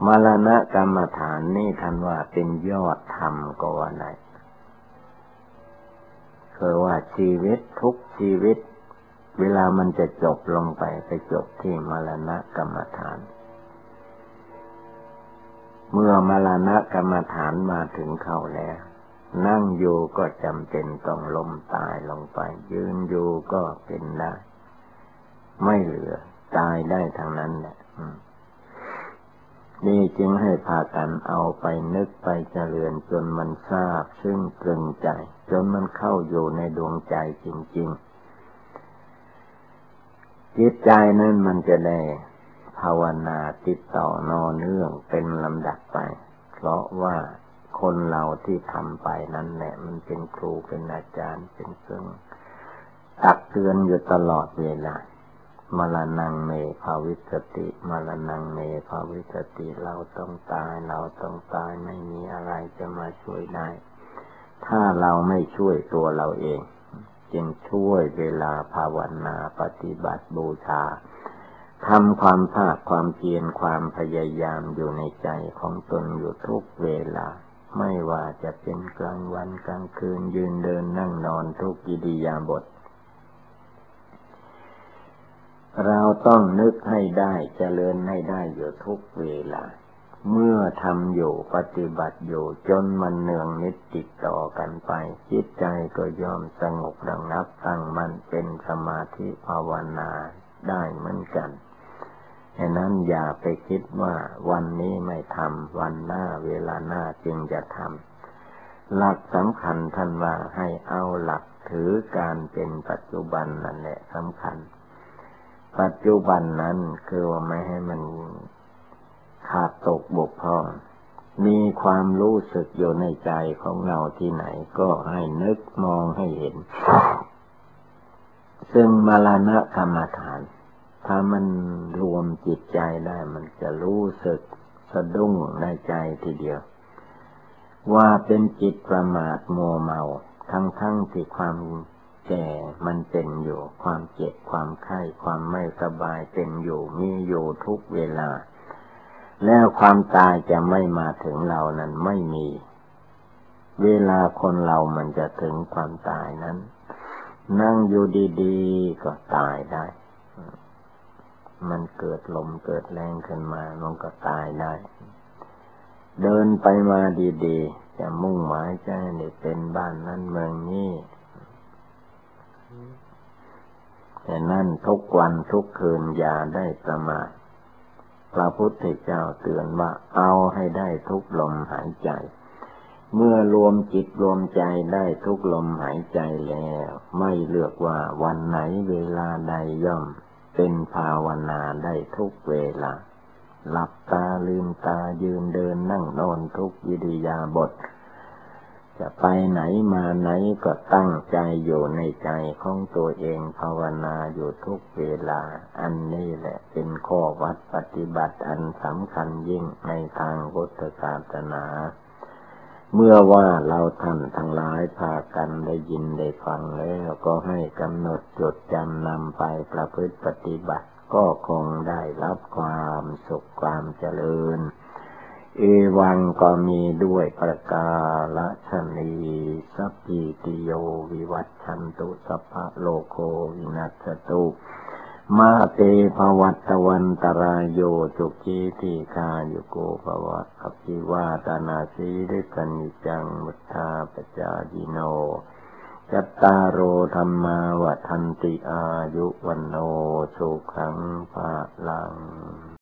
มรณะกรรมฐานนี่ท่านว่าเป็นยอดธรรมก็ว่าไหน คือว่าชีวิตทุกชีวิต เวลามันจะจบลงไปไปจบที่มรณะกรรมฐาน เมื่อมรณะกรรมฐานมาถึงเข้าแล้ว นั่งอยู่ก็จำเป็นต้องล้มตายลงไป ยืนอยู่ก็เป็นได้ไม่เหลือ ตายได้ทางนั้นแหละนี่จึงให้พากันเอาไปนึกไปเจริญจนมันทราบซึ่งตรึงใจ จนมันเข้าอยู่ในดวงใจจริง ๆ จิตใจนั้นมันจะได้ภาวนาติดต่อนอเนื่องเป็นลำดับไป เพราะว่าคนเราที่ทำไปนั้นแหละ มันเป็นครูเป็นอาจารย์เป็นเครื่องตักเตือนอยู่ตลอดเวลามรณงเมภาวิสติมรณงเมภาวิสติเราต้องตาย เราต้องตายไม่มีอะไรจะมาช่วยได้ ถ้าเราไม่ช่วยตัวเราเอง จึงช่วยเวลาภาวนาปฏิบัติบูชาทำความภาคความเพียรความพยายามอยู่ในใจของตนอยู่ทุกเวลา ไม่ว่าจะเป็นกลางวันกลางคืนยืนเดินนั่งนอนทุกกิริยาบท เราต้องนึกให้ได้เจริญให้ได้อยู่ทุกเวลา เมื่อทำอยู่ปฏิบัติอยู่จนมันเนืองนิดติดต่อกันไป จิตใจก็ยอมสงบระงับตั้งมันเป็นสมาธิภาวนาได้เหมือนกันฉะนั้นอย่าไปคิดว่าวันนี้ไม่ทำวันหน้าเวลาหน้าจึงจะทำหลักสำคัญท่านว่าให้เอาหลักถือการเป็นปัจจุบันนั่นแหละสำคัญ ปัจจุบันนั้นคือว่าไม่ให้มัน ขาดตกบกพร่องมีความรู้สึกอยู่ในใจของเราที่ไหนก็ให้นึกมองให้เห็น ซึ่งมาลานะกรรมฐาน ถ้ามันรวมจิตใจได้มันจะรู้สึกสะดุ้งในใจทีเดียว ว่าเป็นจิตประมาทมัวเมา ทั้งทั้งที่ความแก่มันเป็นอยู่ ความเจ็บความไข้ความไม่สบายเป็นอยู่มีอยู่ทุกเวลา แล้วความตายจะไม่มาถึงเรานั้นไม่มี เวลาคนเรามันจะถึงความตายนั้น นั่งอยู่ดีๆ ก็ตายได้ มันเกิดลมเกิดแรงขึ้นมามันก็ตายได้ เดินไปมาดีๆ จะมุ่งหมายใจนี่เป็นบ้านนั้นเมืองนี้แต่นั่นทุกวันทุกคืนอย่าได้ประมาท ระพุทธเจ้าเตือนว่าเอาให้ได้ทุกลมหายใจ เมื่อรวมจิตรวมใจได้ทุกลมหายใจแล้ว ไม่เลือกว่าวันไหนเวลาใดย่อม เป็นภาวนาได้ทุกเวลา หลับตาลืมตายืนเดินนั่งนอนทุกวิริยาบท จะไปไหนมาไหนก็ตั้งใจอยู่ในใจของตัวเองภาวนาอยู่ทุกเวลา อันนี้แหละเป็นข้อวัดปฏิบัติอันสำคัญยิ่งในทางพุทธศาสนา เมื่อว่าเราท่านทั้งหลายพากันได้ยินได้ฟังแล้วก็ให้กำหนดจดจำนำไปประพฤติปฏิบัติก็คงได้รับความสุขความเจริญ เอวังก็มีด้วยประกาละชนีสัพพิติโยวิวัตชันตุสัพพะโลโควินัสตุมาเตภวัตวันตรายโยจุกีติคาโยโกภวะอภิวาตานาสีริกนิจังมุทธาปจาจิโนจัตตารโอธรรมาวทันติอายุวันโนสุขังภาลัง